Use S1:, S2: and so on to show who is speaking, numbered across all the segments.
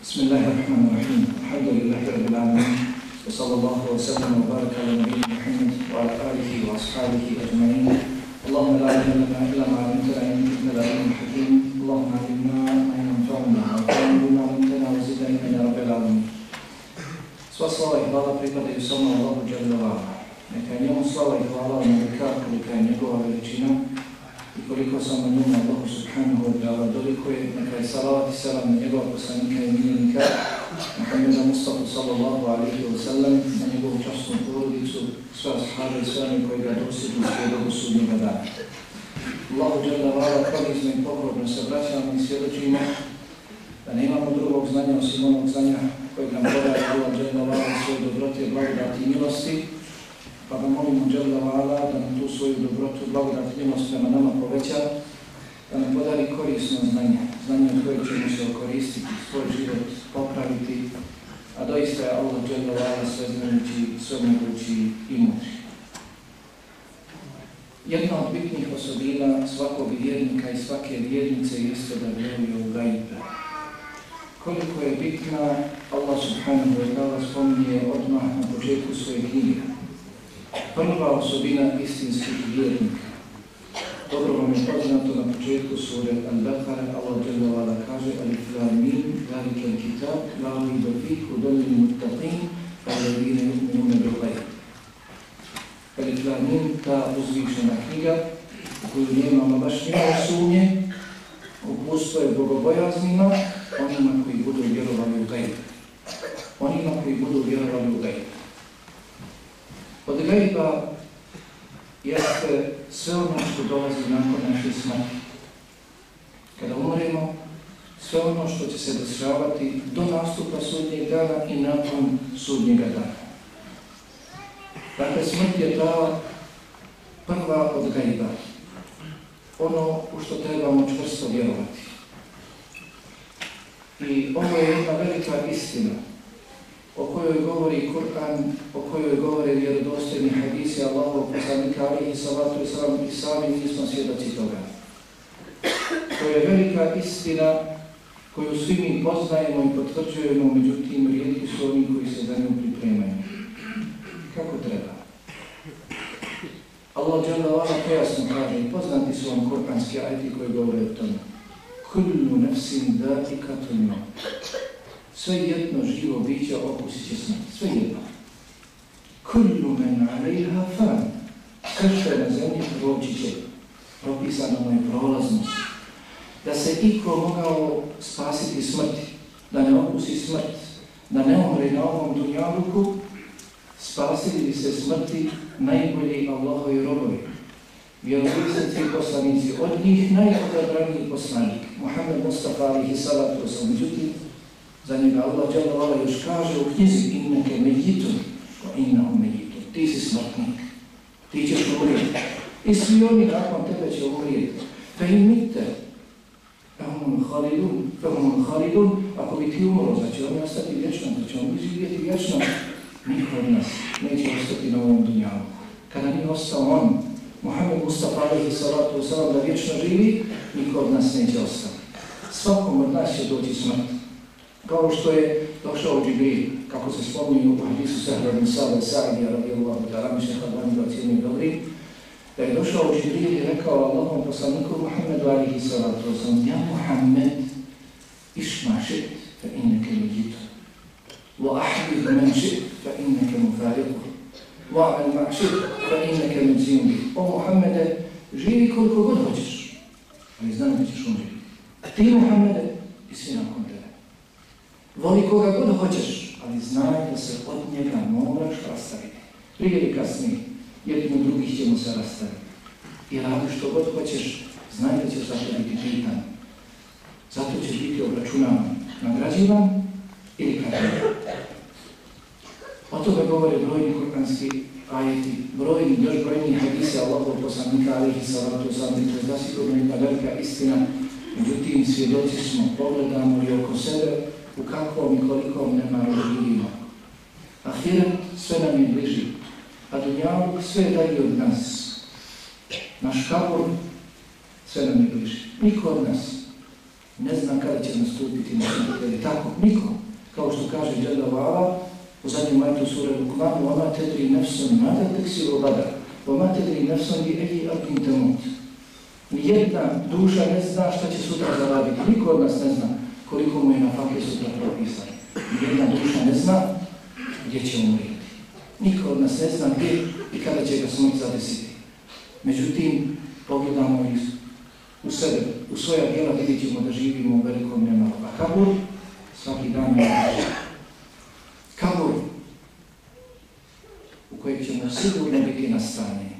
S1: بسم الله الرحمن الرحيم. الحمد لله رب العالمين. وصلى الله وسلم وبارك على نبينا محمد وعلى آله وأصحابه أجمعين. اللهم لا علم لنا إلا ما علمتنا إنك أنت العليم الحكيم. اللهم علمنا ما ينفعنا وانفعنا بما علمتنا وزدنا علما يا رب العالمين. Sva slava i hvala pripadaju samo Allahu Đalala. Neka je njemu slava i hvala kolika je njegova veličina koliko samo njemu Allahu subhanahu wa ta'ala dolikuje. Neka je salavat i salam na njegova poslanika i miljenika Muhammeda Mustafa sallallahu alaihi wa sallam na njegovu častnu porodicu, sve ashabe i sve oni koji ga dosjedu sve do sudnjega dana. Allahu Đalala pronizno i pokorno se vraćamo i svjedočimo da nemamo drugog znanja osim onog znanja kojeg nam podaje Allah Đalla Vala svoje dobrote, blagodati i milosti, pa ga molimo Đalla Vala da nam tu svoju dobrotu, blagodati i milost prema nama poveća, da nam podari korisno znanje, znanje od kojeg ćemo se okoristiti, svoj život popraviti, a doista je Allah Đalla Vala sve znajući, sve mogući i mudri. Jedna od bitnih osobina svakog vjernika i svake vjernice jeste da vjeruje u gajbe. Koliko je bitna, Allah subhanahu wa ta'ala spominje odmah na početku svoje knjige. Prva osobina istinskih vjernika. Dobro vam je poznato na početku sure Al-Baqara, Allah wa kaže Alif lam mim, zalika al-kitab, la rayba fihi hudan lil muttaqin, alladhina yu'minuna ghaib. Ta uzvišena knjiga, koju nemamo baš nimalo sumnje, upustvo je bogobojaznima, onima koji budu vjerovali u gajb. Onima koji budu vjerovali u gajb. Od gajba jeste sve ono što dolazi nakon naše smrti. Kada umremo, sve ono što će se dešavati do nastupa sudnjeg dana i nakon sudnjega dana. Dakle, smrt je ta prva od gajba. Ono u što trebamo čvrsto vjerovati. I ovo je jedna velika istina o kojoj govori Kur'an, o kojoj govore vjerodostojni hadisi Allahov poslanika alihi salatu i salam i sami nismo svjedoci toga. To je velika istina koju svi mi poznajemo i potvrđujemo, međutim rijetki su oni koji se za nju pripremaju. Kako treba? Allah dželle vala pojasno kaže i poznati su vam kur'anski ajti koji govore o tome. Kullu nefsin da'ikatul maut. Sve jedno živo biće okusit će smrt. Sve jedno. Kullu men alejha fan. Je na zemlji proći će. Propisano mu je prolaznost. Da se iko mogao spasiti smrti, da ne okusi smrt, da ne umre na ovom dunjaluku, spasili bi se smrti najbolji Allahovi robovi. Vjerovisnici i poslanici, od njih najodabraniji poslanik, Muhammed Mustafa alihi salatu osam. Međutim, za njega Allah dželovala još kaže u knjizi inneke medjitun, wa innahu medjitun. Ti si smrtnik, ti ćeš umrijeti. I svi oni nakon tebe će umrijeti. Fe im mitte, fehum halidun, fehum halidun, ako bi ti umro, znači oni ostati vječno, da će on živjeti vječno. Niko od nas neće ostati na ovom dunjalu. Kada nije ostao on, Muhammed Mustafa alaihi salatu wasalam, da vječno živi, niko od nas neće ostati. Svakom od nas će doći smrt. Kao što je došao Džibril, kako se spominje u hadisu Sahra Nisada Sa'idi, radijallahu ta'ala, mi se Hadvani ga cijeni dobri, da je došao Džibril i rekao Allahom poslaniku Muhammedu alihi salatu wasalam, ja Muhammed, išma šit, fa inneke luđitu, wa ahbib men šit, fa inneke mufariku, wa al ma'šit, fa inneke menzimbi. O Muhammede, živi koliko god hoćeš, ali znam da ćeš umriti. Ti Muhammede i svi nakon Voli koga god hoćeš, ali znaj da se od njega moraš rastaviti. Prije ili kasnije, jednim drugih ćemo se rastaviti. I radi što god hoćeš, znaj da ćeš zato biti pitan. Zato ćeš biti obračunavan, nagrađivan ili kažnjen. O toga govore brojni kur'anski ajeti, brojni, još brojni hadisi Allahov poslanika alihi salatu sallam, to je zasigurno jedna velika istina, međutim svjedoci smo, pogledamo li oko sebe, u kakvom i kolikom nemaru živimo. Ahiret sve nam je bliži, a dunjavuk sve je dalje od nas. Naš kabur sve nam je bliži. Niko od nas ne zna kada će nastupiti na smrt. tako? Niko. Kao što kaže Đeda Vala, u zadnjem majtu sura Lukmanu, oma tedri nefsom nada tek si vada, oma tedri nefsom bi eji abin temut. Nijedna duša ne zna šta će sutra zaraditi. Niko od nas ne zna koliko mu je na fakje sutra propisano. Nijedna duša ne zna gdje će umrijeti. Niko od nas ne zna gdje i kada će ga smrt zadesiti. Međutim, pogledamo i u sebe, u svoja djela vidjet ćemo da živimo u velikom nemalu. A kabur, svaki dan je kabur u kojeg ćemo sigurno biti nastanjeni,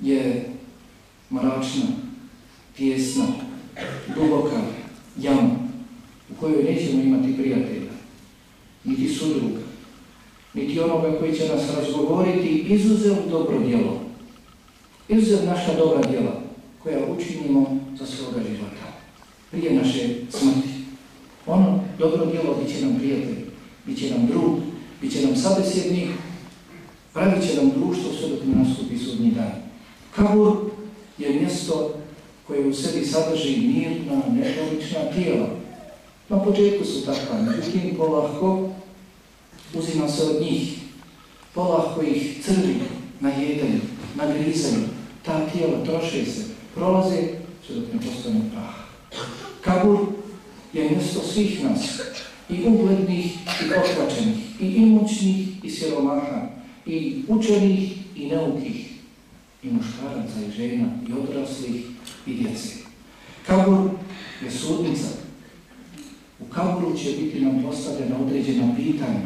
S1: je mračna, tjesna, duboka jama kojoj nećemo imati prijatelja, niti sudruga, niti onoga koji će nas razgovoriti izuzev dobro djelo, izuzev naša dobra djela koja učinimo za svoga života, prije naše smrti. Ono dobro djelo bit će nam prijatelj, bit će nam drug, bit će nam sabesjednik, pravit će nam društvo sve dok nastupi sudnji dan. Kabur je mjesto koje u sebi sadrži mirna, nedolična tijela. Na početku su takva, međutim polahko uzima se od njih, polahko ih crvi, najedaju, nagrizaju, ta tijela troše se, prolaze sve dok ne postane prah. Kabur je mjesto svih nas, i uglednih i otlačenih, i imućnih i siromaha, i učenih i neukih, i muškaraca i žena, i odraslih i djece. Kabur je sudnica. Kaburu će biti nam postavljena određena pitanja.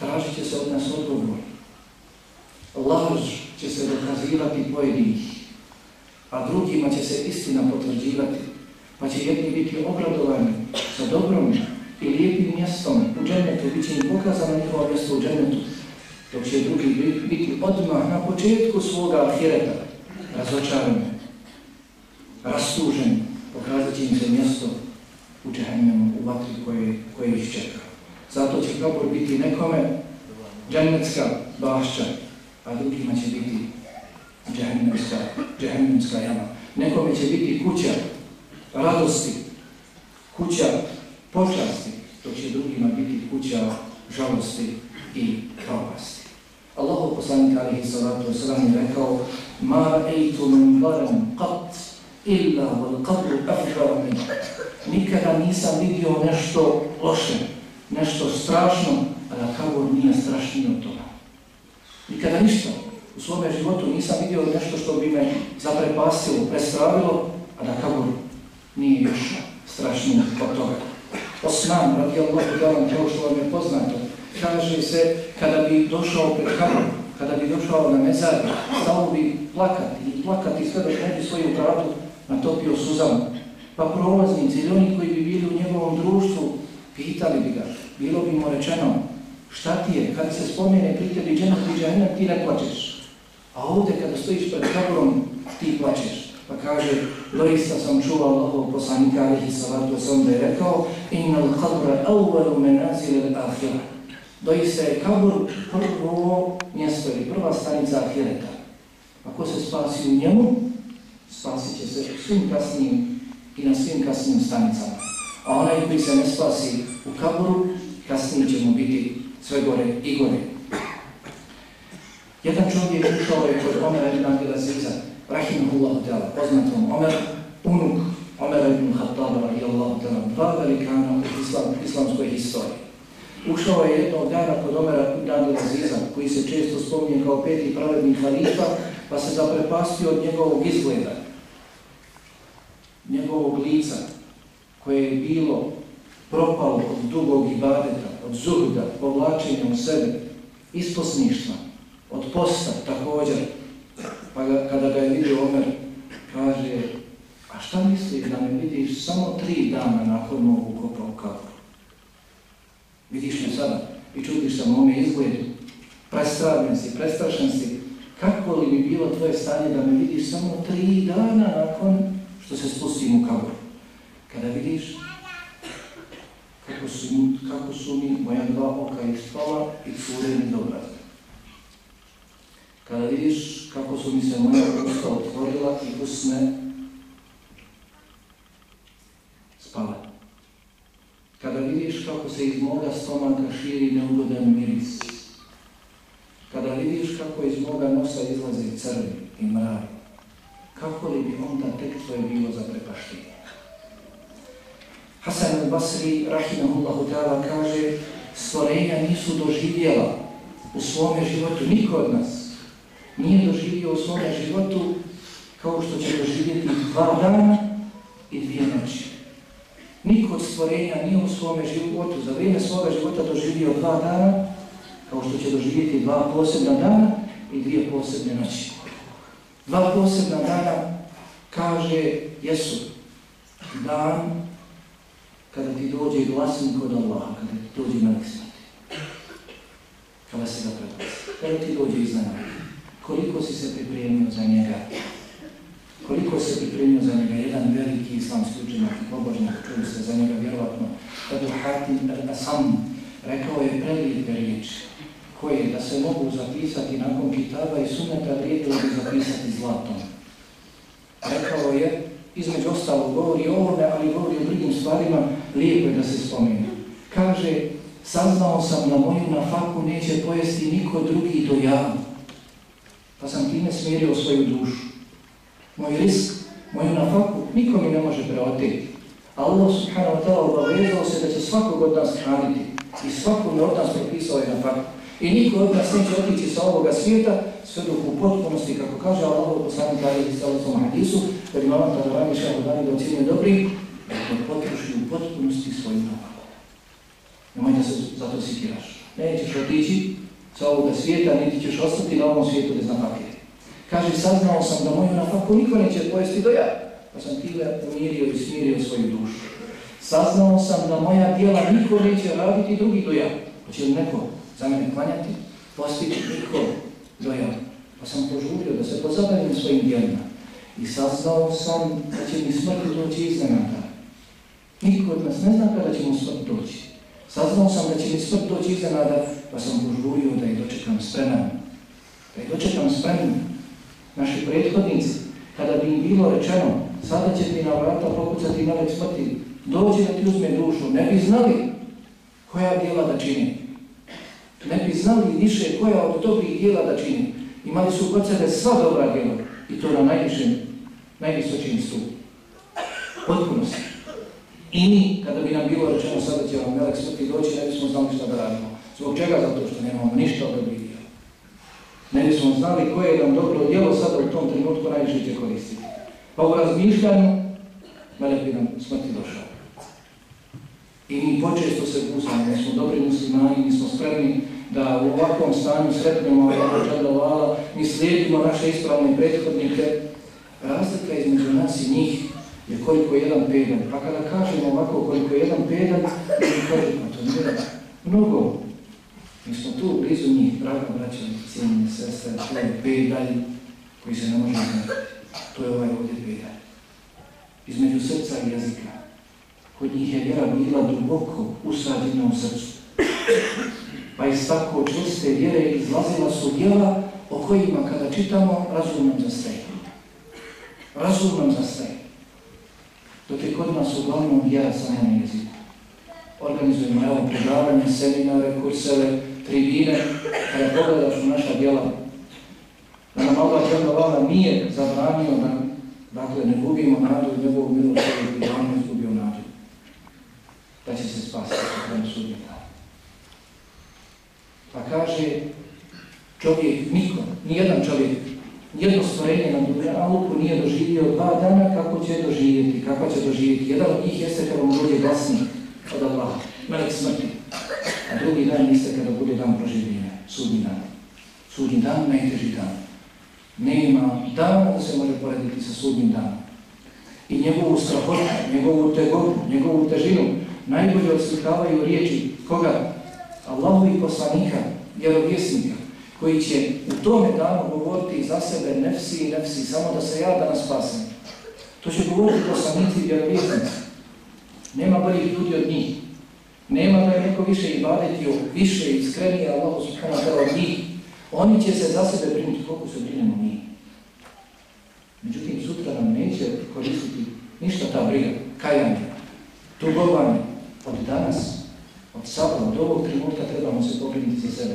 S1: Tražit će se od nas odgovor. Laž će se dokazivati pojedinih, a drugima će se istina potvrđivati, pa će jedni biti obradovani sa dobrom i lijepim mjestom u džennetu, bit će im pokazano njihovo mjesto u džennetu, dok će drugi biti odmah na početku svoga ahireta razočarani, rastuženi, pokazat će im se mjesto u džennemu, u vatri koje, ih čeka. Zato će kabor biti nekome džennetska bašća, a drugima će biti džehennemska jama. Nekome će biti kuća radosti, kuća počasti, dok će drugima biti kuća žalosti i propasti. Allahu poslanik alihi salatu wasalam je rekao Ma ra'eitu min baran qat illa wal qabru afžar min. Nikada nisam vidio nešto loše, nešto strašno, a da kabur nije strašniji od toga. Nikada ništa u svome životu nisam vidio nešto što bi me zaprepastilo, prestravilo, a da kabur nije još strašniji od toga. Osman, radijallahu dalam, kao što vam je poznato, kaže se, kada bi došao pred kabor, kada bi došao na mezar, stao bi plakati i plakati sve dok ne bi svoju bradu natopio suzama. Pa prolaznici ili oni koji bi bili u njegovom društvu, pitali bi ga, bilo bi mu rečeno, šta ti je, kada se spomene pri tebi dženak, ti ne plačeš. A ovdje kada stojiš pred kaborom, ti plačeš. Pa kaže, doista sam čuo Allahov poslanika alihi salatu sam da je rekao Inna l-qabra awvalu menazil al-akhira. Doista je kabur prvo mjesto ili prva stanica ahireta. Ako se spasi u njemu, spasit će se svim kasnijim i na svim kasnijim stanicama. A onaj koji se ne spasi u kaburu, kasnije će mu biti sve gore i gore. Jedan čovjek ušao je kod Omera ibn Abdelaziza, rahimahullahu ta'ala, poznatom Omer, unuk Omer ibn Khattaba radijallahu ta'ala, dva velikana u islam, islamskoj historiji. Ušao je jednog dana kod Omera ibn Abdelaziza, koji se često spominje kao peti pravedni halifa, pa se zaprepastio od njegovog izgleda, njegovog lica, koje je bilo propalo od dugog ibadeta, od zuhda, povlačenja u sebe, isposništva, od posta također. Pa ga, kada ga je vidio Omer, kaže, a šta misliš da me vidiš samo tri dana nakon mog ukopa u? Vidiš me sada i čudiš se mome izgledu, prestravljen si, prestrašen si, kako li bi bilo tvoje stanje da me vidiš samo tri dana nakon što se spustim u kabor. Kada vidiš kako su, kako su mi moja dva oka iz i cure mi dobra. Kada vidiš kako su mi se moja usta otvorila i usne spala. Kada vidiš kako se iz moga stomaka širi neugodan miris kada vidiš kako iz moga nosa izlaze crvi i mrak, kako li bi onda tek tvoje bilo za prepaštenje? Hasan al-Basri, rahimahullahu ta'ala, kaže stvorenja nisu doživjela u svome životu, niko od nas nije doživio u svome životu kao što će doživjeti dva dana i dvije noći. Niko od stvorenja nije u svome životu za vrijeme svoga života doživio dva dana kao što će doživjeti dva posebna dana i dvije posebne noći. Dva posebna dana kaže jesu dan kada ti dođe glasnik od Allaha, kada ti dođe na smrti. Kada se ga predlazi. Kada ti dođe iznenada. Koliko si se pripremio za njega? Koliko se pripremio za njega? Jedan veliki islamski učenjak i pobožnjak, čuli se za njega vjerovatno. Kada Hatim al-Asam rekao je prelijepe riječi koje da se mogu zapisati nakon kitaba i suneta vrijedilo bi zapisati zlatom. Rekao je, između ostalo govori o ovome, ali govori o drugim stvarima, lijepo je da se spomenu. Kaže, saznao sam da moju nafaku neće pojesti niko drugi do ja. Pa sam time smirio svoju dušu. Moj risk, moju nafaku, niko mi ne može preoteti. Allah subhanahu wa ta'ala obavezao se da će svakog od nas hraniti i svakog od nas propisao je nafaku. I niko od nas neće otići sa ovoga svijeta sve dok u potpunosti, kako kaže Allah u poslani kari i stavljacom hadisu, kad imamo tada rani šahu dani da ocjenje dobri, da potroši u potpunosti svoju nafaku. Nemoj da se zato sikiraš. Nećeš otići sa ovoga svijeta, niti ćeš ostati na ovom svijetu bez nafake. Kaže, saznao sam da moju nafaku niko neće pojesti do ja, pa sam time umirio i smirio svoju dušu. Saznao sam da moja djela niko neće raditi drugi do ja. Hoće li neko za mene klanjati, postići niko do ja. Pa sam požurio da se pozabavim svojim djelima. I saznao sam da će mi smrt doći iznenada. Niko od nas ne zna kada će mu smrt doći. Saznao sam da će mi smrt doći iznenada, pa sam požurio da je dočekam spreman. Da je dočekam spreman. Naši prethodnici, kada bi im bilo rečeno, sada će ti na vrata pokucati melek smrti, dođi da ti uzme dušu, ne bi znali koja dijela da čini. Ne bi znali više koja od dobrih dijela da čini. Imali su kod sebe sva dobra dijela i to na najvišem, najvisočim stupu. Potpunosti. I mi, kada bi nam bilo rečeno sada će vam melek smrti doći, ne bismo znali šta da radimo. Zbog čega? Zato što nemamo ništa od dobrih dijela. Ne bismo znali koje je nam dobro djelo sada u tom trenutku najviše će koristiti. Pa u razmišljanju, melek bi nam smrti došao. I mi počesto se pustamo, mi smo dobri muslimani, mi smo spremni da u ovakvom stanju sretnemo Allah, mi slijedimo naše ispravne prethodnike. Razlika između nas i njih je koliko je jedan pedan. Pa kada kažemo ovako koliko je jedan pedan, mi kažemo to nije mnogo. Mi smo tu blizu njih, draga braća, cijenine sestre, to je pedalj koji se ne može znati. To je ovaj ovdje pedalj. Između srca i jezika. Kod njih je vjera bila duboko usađena u srcu. Pa iz tako čvrste vjere izlazila su djela o kojima kada čitamo razum nam zastaje. Razum nam zastaje. Dok je kod nas uglavnom vjera samo na jeziku. Organizujemo evo predavanje, seminare, kurseve, tribine, kada pogledaš u naša djela, da nam Allah džel nije zabranio da dakle, ne gubimo nadu i njegovu milost i da on izgubio nadu. Da će se spasiti sa krajem sudnjeta. Pa kaže čovjek, niko, nijedan čovjek, jedno stvorenje na Dunjaluku nije doživio dva dana kako će doživjeti, kako će doživjeti. Jedan od njih jeste kada mu dođe glasnik od Allaha, melek smrti. A drugi dan jeste kada bude dan proživljenja, sudnji dan. Sudnji dan, najteži dan. Nema dana da se može porediti sa sudnjim danom. I njegovu strahotu, njegovu tegobu, njegovu težinu najbolje odslikavaju riječi koga? Allahovi poslanika, vjerovjesnika, koji će u tome danu govoriti za sebe nefsi i nefsi, samo da se ja danas spasim. To će govoriti poslanici i vjerovjesnici. Nema boljih ljudi od njih. Nema da je neko više i badetio, više i iskrenije Allahu subhanahu wa od njih. Oni će se za sebe brinuti koliko se brinemo mi. Međutim, sutra nam neće koristiti ništa ta briga, kajanje, tugovanje. Od danas Od sada, od ovog trenutka trebamo se pobrinuti za sebe.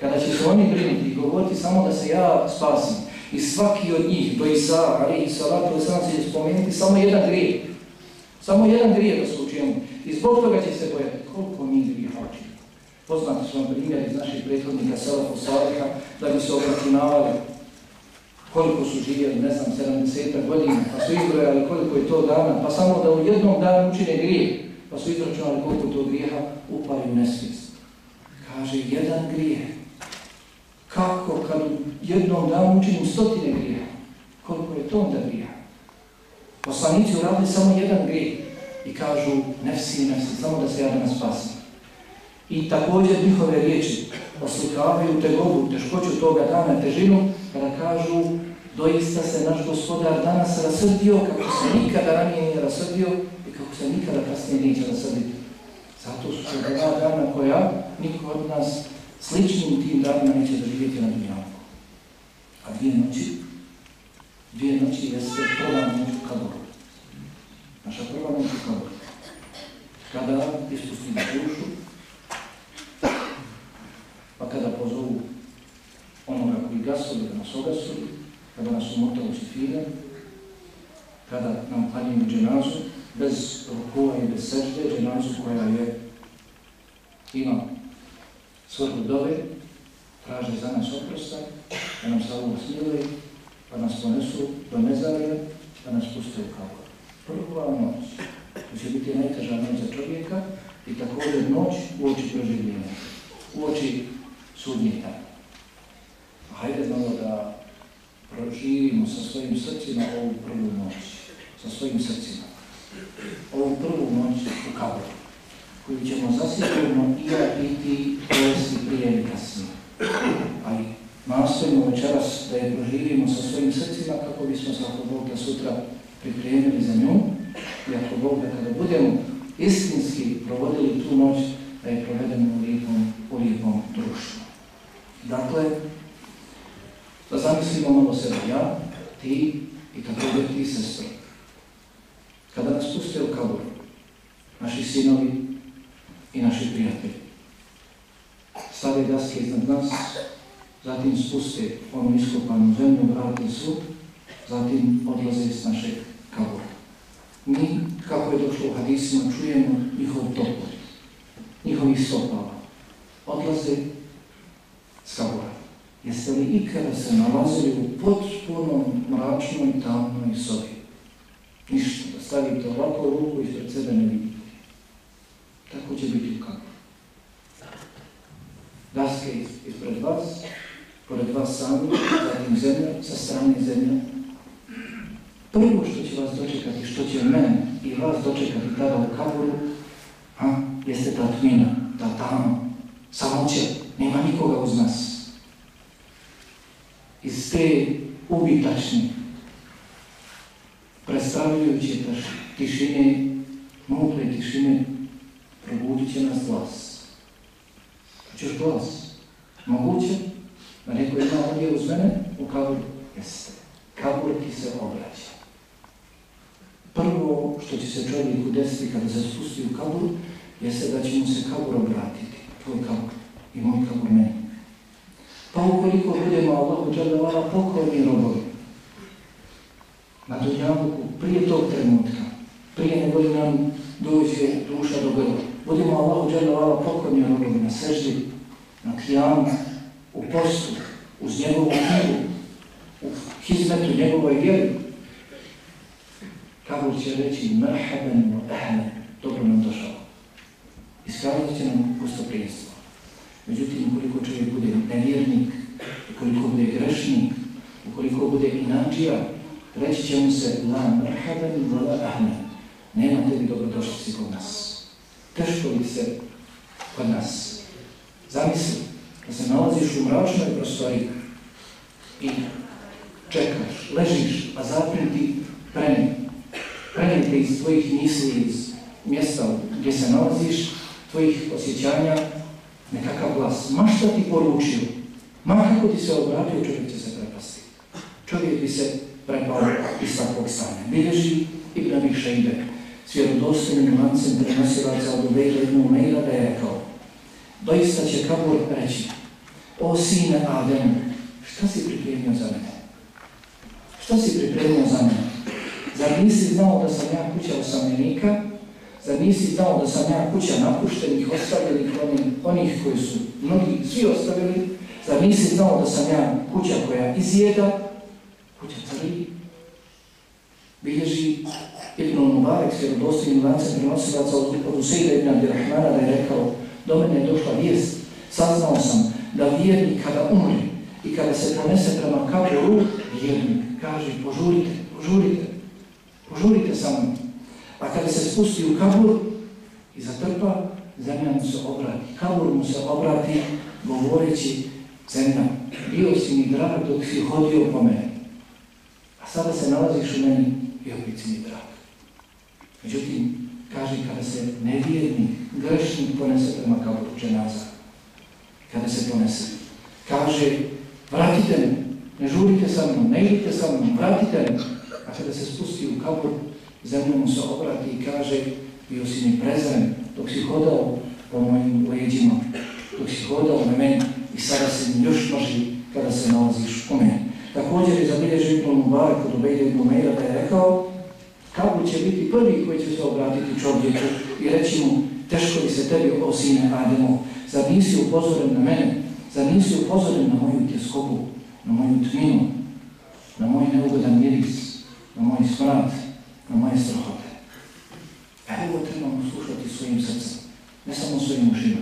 S1: Kada će se oni brinuti i govoriti samo da se ja spasim, i svaki od njih, do Isa, ali i salatu sam će spomenuti samo jedan grijeh. Samo jedan grijeh da su učinili. I zbog toga će se bojati koliko mi grijeha učinimo. Poznati su vam primjer iz naših prethodnika Salafu Saliha da bi se obračunavali koliko su živjeli, ne znam, 70 godina, pa su izbrojali koliko je to dana, pa samo da u jednom danu učine grijeh, pa su izračunali koliko to grijeha upali u nesvijest. Kaže, jedan grijeh. Kako kad jednom danu učinim stotine grijeha? Koliko je to onda grijeha? Poslanici uradili samo jedan grijeh i kažu, nefsi, nefsi, samo da se ja danas spasim. I također njihove riječi oslikavaju tegobu, teškoću toga dana, težinu, kada kažu doista se naš gospodar danas rasrdio kako se nikada ranije nije rasrdio i kako se nikada kasnije neće rasrditi. Zato su se dva dana koja niko od nas sličnim tim danima neće doživjeti na dunjavku. A dvije noći, dvije noći jeste prva noć u kaboru. Naša prva noć u kaboru. Kada ispustimo dušu, pa kada pozovu onoga koji gasoli, da nas ogasoli, kada nas umota u sifire, kada nam klanjaju dženazu, bez rukova i bez sežde, dženazu koja je ima svrhu dove, traže za nas oprosta, da nam se ovo smiluje, pa nas ponesu do mezarja, da nas puste u kabor. Prva noć, to će biti najteža noć za čovjeka i također noć u oči proživljenja, u oči sudnjih dana. Hajde malo da proživimo sa svojim srcima ovu prvu noć, sa svojim srcima. Ovu prvu noć u kaboru, koju ćemo zasigurno i ja i ti provesti prije ili kasnije. Ali nastojimo večeras da je proživimo sa svojim srcima kako bismo se ako Bog da sutra pripremili za nju i ako Bog da kada budemo istinski provodili tu noć da je provedemo u lijepom, u lijepom društvu. Dakle, da zamislimo malo sebe, ja, ti i također ti sestro. Kada nas puste u kabor, naši sinovi i naši prijatelji, stave daske iznad nas, zatim spuste onu iskopanu zemlju, vrati su, zatim odlaze s našeg kabora. Mi, kako je došlo u hadisima, čujemo njihov topor, njihovih stopala. Odlaze s kabora. Jeste li ikada se nalazili u potpunom mračnoj, tamnoj sobi? Ništa, stavite ovako ruku ispred sebe ne vidite. Tako će biti u kaboru. Daske ispred vas, pored vas sami, zatim zemlja, sa strane zemlja. Prvo što će vas dočekati, što će mene i vas dočekati tada u kaboru, a, jeste ta tmina, ta tamo, samoće, nema nikoga uz nas. Iz te ubitačne, predstavljajuće tišine, mutle tišine, probudit će nas glas. Češ glas? Moguće da neko ima ovdje uz mene u kaburu? Jeste. Kabur ti se obraća. Prvo što će se čovjeku desiti kada se spusti u kaburu, jeste da će mu se kabur obratiti. Tvoj kabur i moj kabur meni. Pa ukoliko budemo Allahu dželjavala pokorni robovi, na dunjavuku, prije tog trenutka, prije nego li nam dođe duša do grla, budemo Allahu dželjavala pokorni robovi na seždi, na kijamu, u postu, uz njegovu knjigu, u hizmetu njegovoj vjeri, Kabul će reći merhaben wa ahlen, dobro nam došao. Iskazat će nam pustoprijenstvo. Međutim, ukoliko čovjek bude nevjernik, ukoliko bude grešnik, ukoliko bude inačija, reći će mu se la merhaben wa ahlen. Nema tebi dobrodošlici kod nas. Teško li se kod nas? Zamisli da se nalaziš u mračnoj prostoriji i čekaš, ležiš, a zatim ti preni prenijete iz tvojih misli, iz mjesta gdje se nalaziš, tvojih osjećanja, nekakav glas. Ma što ti poručio, ma kako ti se obratio, čovjek će se prepasti. Čovjek bi se prepao iz takvog stanja. Bilježi Ibn Abi Šejbe s vjerodostojnim lancem prenosilaca od Ubejda ibn Umeira da je rekao doista će kabur reći, o sine Adem, šta si pripremio za mene? Šta si pripremio za mene? Zar nisi znao da sam ja kuća osamljenika? Zar nisi znao da sam ja kuća napuštenih, ostavljenih onih koji su mnogi svi ostavili? Zar nisi znao da sam ja kuća koja izjeda? Crvi? Bilježi Ibn Mubarak s vjerodostojnim lancem prenosilaca od Usejda ibn Abdirahmana da je rekao do mene je došla vijest, saznao sam da vjernik kada umri i kada se ponese prema kaboru, vjernik kaže požurite, požurite, požurite sa mnom. A kada se spusti u kabur i zatrpa, zemlja mu se obrati. Kabur mu se obrati govoreći zemlja, bio si mi drag dok si hodio po mene. A sada se nalaziš u meni i si mi drag. Međutim, kaže kada se nevjernik, grešnik ponese prema kaboru dženaza. Kada se ponese. Kaže, vratite me, ne žurite sa mnom, ne idite sa mnom, vratite me. A kada se spusti u kabor, zemlja mu se obrati i kaže, bio si mi prezren dok si hodao po mojim leđima, dok si hodao na meni i sada se još mrži kada se nalaziš u meni. Također je zabilježio Ibn Mubarak od Ubejde Ibn Meira da je rekao, kako će biti prvi koji će se obratiti čovjeku i reći mu, teško li se tebi, o sine Ademo, zar nisi upozoren na mene, zar nisi upozoren na moju tjeskobu, na moju tminu, na moj neugodan miris, na moj smrad, na moje strahote. Evo trebamo slušati svojim srcem, ne samo svojim ušima.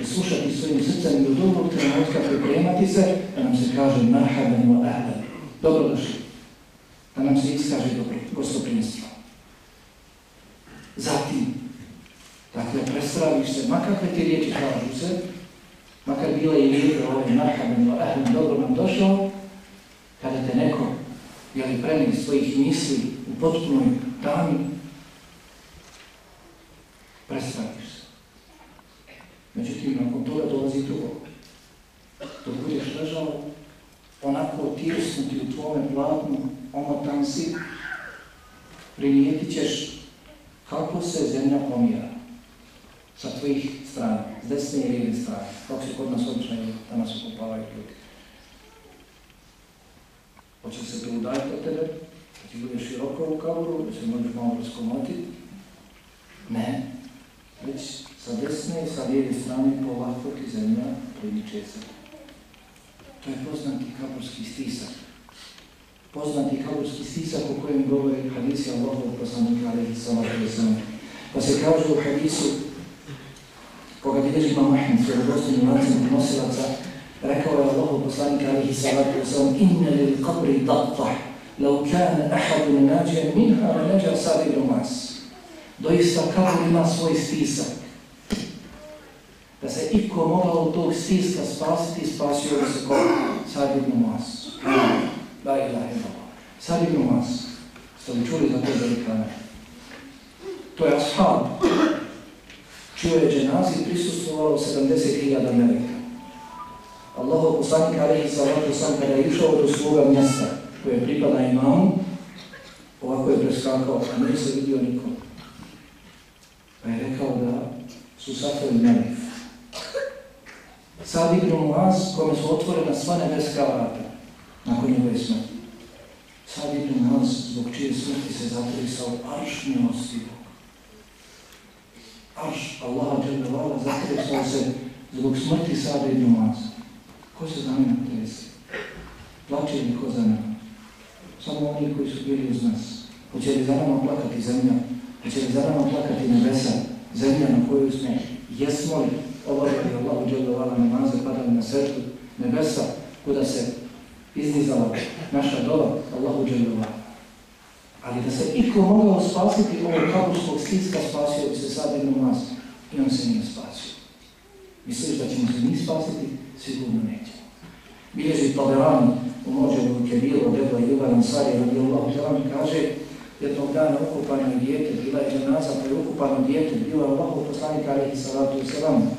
S1: I slušati svojim srcem i do dobrog trenutka pripremati se da nam se kaže marhaban wa ahlan. Dobrodošli. Da nam se iskaže dobro, gostoprinstvo. Zatim, dakle, prestraviš se, makakve ti riječi kažu se, makar bile i lijepe ove marhaban wa dobro nam došao, kada te neko, jeli preni svojih misli u potpunoj tami, prestraviš se. Međutim, nakon toga dolazi drugo. Dok budeš ležao, onako tirsnuti u tvome platnu, omotan si, primijetit ćeš kako se zemlja pomira sa tvojih strana, s desne i lijeve strane, kako se kod nas obično danas ukopavaju ljudi. Hoće se preudajati od tebe, da ti bude široko u kaboru, da se možeš malo raskomotiti. Ne, već sa desne i sa lijeve strane polako ti zemlja primiče se. To je poznati kaburski stisak. Poznati kaburski stisak o kojem govori hadisi Allahov poslanika alaihi salatu wasalam. Pa se kaže u hadisu koga bilježi imam Ahmed, svoj dostojni lancem nosilaca, rekao je Allahov poslanika alaihi salatu wasalam inna lil qabri dattah lau kana ahadun nađen minha la neđa sad ibn Mas. Doista kabur ima svoj stisak. Da se iko mogao od tog stiska spasiti, spasio bi se ko sad ibn Mas. La ilaha illallah. Sad ibn Mas. Ste li čuli za to velikane? To je ashab. Čio je dženazi prisustvovalo 70.000 meleka. Allahov poslanik alaihi salatu sam kada je išao do svoga mjesta koje pripada imamu, ovako je preskakao, a nije se vidio nikom. Pa je rekao da su satvali melek. Sad ibn Muaz, kome su otvorena sva nebeska vrata, nakon njegove smrti. Sad ibn Muaz, zbog čije smrti se zatrisao arš milostivog. Arš Allaha dželjavala zatrisao se zbog smrti Sada ibn Muaz. Ko se za mene tresi? Plače li ko za mene? Samo oni koji su bili uz nas. Hoće li za nama plakati zemlja? Hoće li za nama plakati nebesa? Zemlja na koju smo jesmo li obavljali Allahu dželjavala namaze, padali na srtu nebesa, kuda se iznizala naša dola Allahu dželjavala. Ali da se iko mogao spasiti ovog kaburskog stiska, spasio bi se sad jednom nas. I on se nije spasio. Misliš da ćemo se mi spasiti? Sigurno nećemo. Bilježi Taberani u Mođevu Kebilo, Debla i Ivan Ansari, radi Allahu Telan, kaže jednog dana ukupano dijete, bila je dženaza, pa je ukupano dijete, bila je Allahu poslanika alihi salatu i salam.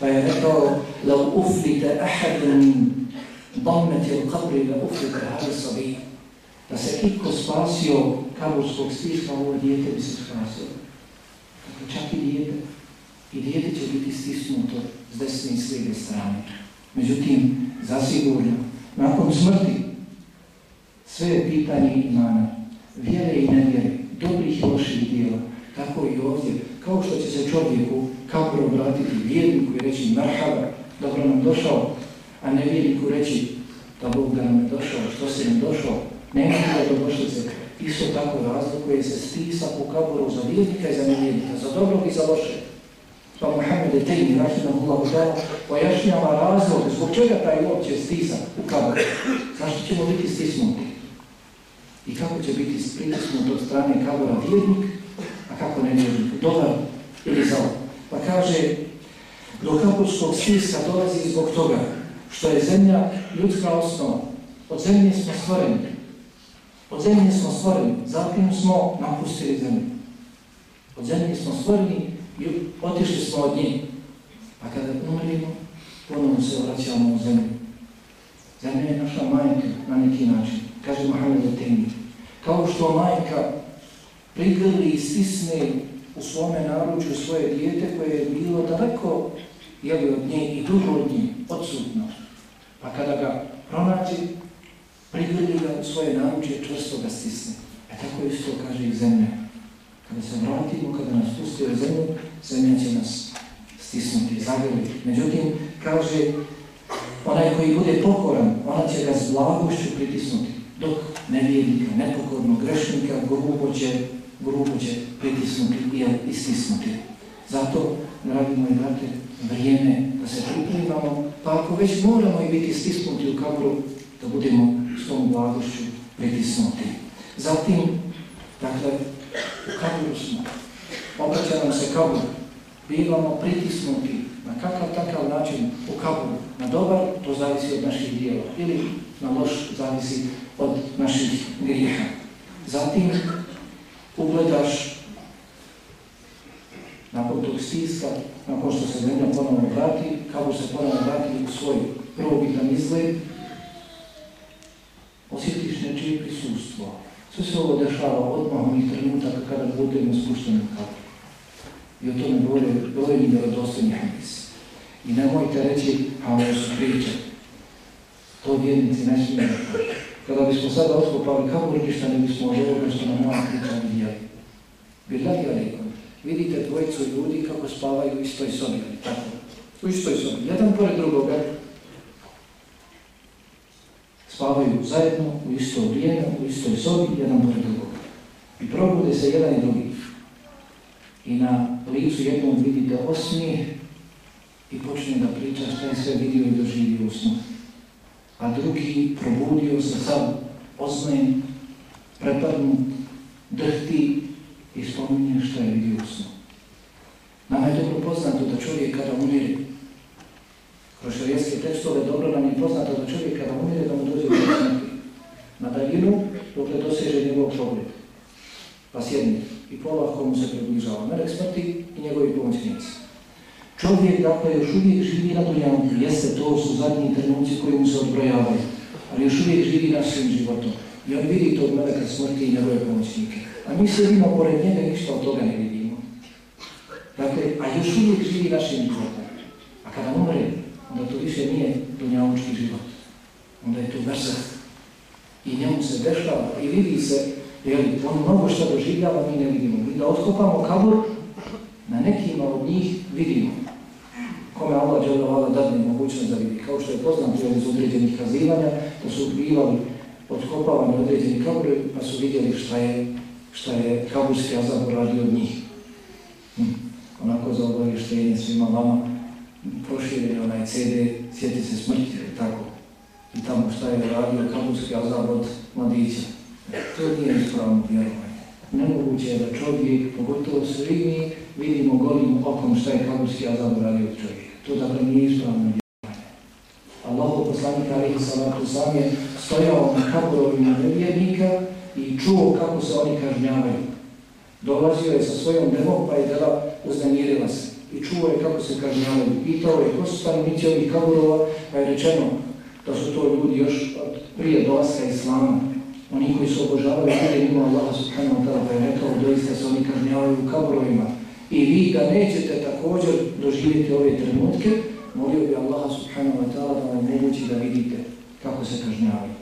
S1: Pa je rekao, lau uflite ahadun min il qabri, la uflite sabi. Da se iko spasio kaburskog stiska, ovo dijete bi se spasio. Dakle, čak i dijete. I dijete će biti stisnuto s desne i s lijeve strane. Međutim, zasigurno, nakon smrti, sve je pitanje imana, vjere i nevjere, dobrih i loših dijela, tako i ovdje, kao što će se čovjeku kako obratiti vjerniku i reći marhaba, dobro nam došao, a nevjerniku reći da Bog da nam je došao, što si nam došao, nema da se. Isto tako razlikuje se stisak u kaboru za vjernika i za nevjernika, za dobrog i za loše. Pa Mohamed Tejni, rahimahullahu ta'ala, pojašnjava razlog zbog čega taj uopće stisak u kaboru. Zašto ćemo biti stisnuti? I kako će biti pritisnut od strane kabora vjernik, a kako ne vjernik? Dobar ili zao. Pa kaže, do kaburskog stiska dolazi zbog toga što je zemlja ljudska osnova. Od zemlje smo stvoreni. Od zemlje smo stvoreni, zatim smo napustili zemlju. Od zemlje smo stvoreni i otišli smo od nje. A kada umrimo, ponovno se vraćamo u zemlju. Zemlja je naša majka na neki način. Kaže Mohamed Atemi. Kao što majka prigrli i stisne u svome naručju svoje dijete koje je bilo daleko jeli od nje i dugo od nje, odsutno. Pa kada ga pronađe, prigrli ga u svoje naručje, čvrsto ga stisne. E tako isto kaže i zemlja. Kada se vratimo, kada nas pusti u zemlju, zemlja će nas stisnuti, zagrliti. Međutim, kaže, onaj koji bude pokoran, ona će ga s blagošću pritisnuti, dok nevjednika, nepokornog grešnika, grubo će, grubo će pritisnuti i istisnuti. Zato, dragi moji brate, vrijeme da se pripremamo, pa ako već moramo i biti stisnuti u kabru, da budemo s tom blagošću pritisnuti. Zatim, dakle, u kaburu smo, obraća nam se kabur, bivamo pritisnuti na kakav takav način u kaburu. Na dobar, to zavisi od naših dijela, ili na loš, zavisi od naših grijeha. Zatim, ugledaš nakon tog stiska, nakon što se zemlja ponovno vrati, kako se ponovno vrati u svoj prvobitan izgled, osjetiš nečije prisustvo. Sve se ovo dešava odmah onih trenutaka kada budemo spušteni u kapu. I o tome govore brojni vjerodostojni hadis. I nemojte reći, a ovo su priče. To vjernici ne smije Kada bismo sada oskopali kabur, ništa ne bismo ovoga što nam moja priča vidjeli. Bila je vidite dvojicu ljudi kako spavaju u istoj sobi, tako? U istoj sobi, jedan pored drugoga. Spavaju zajedno, u isto vrijeme, u istoj sobi, jedan pored drugoga. I probude se jedan i drugi. I na licu jednom vidite osmijeh i počne da priča šta je sve vidio i doživio u snu. A drugi probudio se sad oznojen, prepadnut, drhti i spominje što je vidio u snu. Nama je dobro poznato da čovjek kada umire, kroz šarijetske tekstove dobro nam je poznato da čovjek kada umire da mu dođe do smrti. Na daljinu dok ne doseže njegov pogled. Pa sjedni i polako mu se približava melek smrti i njegovi pomoćnici. Čovjek, dakle, još uvijek živi na dunjanku, jeste to su zadnji trenuci koji mu se odbrojavaju, ali još uvijek živi našim životom. I on vidi tog meleka smrti i njegove pomoćnike. A mi sedimo pored njega ništa od toga ne vidimo. Dakle, a još uvijek živi našim životom. A kada umre, onda to više nije dunjavučki život. Onda je to vrsa. I njemu se dešava i vidi se, jer on mnogo što doživljava, mi ne vidimo. Mi da otkopamo kabur, na nekima od njih vidimo. Kome Allah dželovala dadne mogućnost da vidi. Kao što je poznato iz određenih kazivanja, da su bivali otkopavani određeni kaburi, pa su vidjeli šta je šta je kaburski azab uradio od njih. Hm. Onako za obavještenje svima vama proširili onaj CD, sjeti se smrti, tako. I tamo šta je radio kaburski azab od mladića. To nije ispravno vjerovanje. Nemoguće je da čovjek, pogotovo svi mi, vidimo golim okom šta je kaburski azab uradio od čovjeka. To dakle nije ispravno vjerovanje. Allah poslanik Ali Salatu sam je stojao na kaburovima nevjernika i čuo kako se oni kažnjavaju. Dolazio je sa svojom demom pa je dela uznemirila se i čuo je kako se kažnjavaju. Pitao je ko su stanovnici ovih kaburova pa je rečeno da su to ljudi još prije dolaska Islama. Oni koji su obožavali ljudi mimo Allaha subhanahu wa ta'ala pa je rekao doista se oni kažnjavaju u kaburovima. I vi da nećete također doživjeti ove trenutke, molio bi Allaha subhanahu wa ta'ala da vam omogući da vidite kako se kažnjavaju.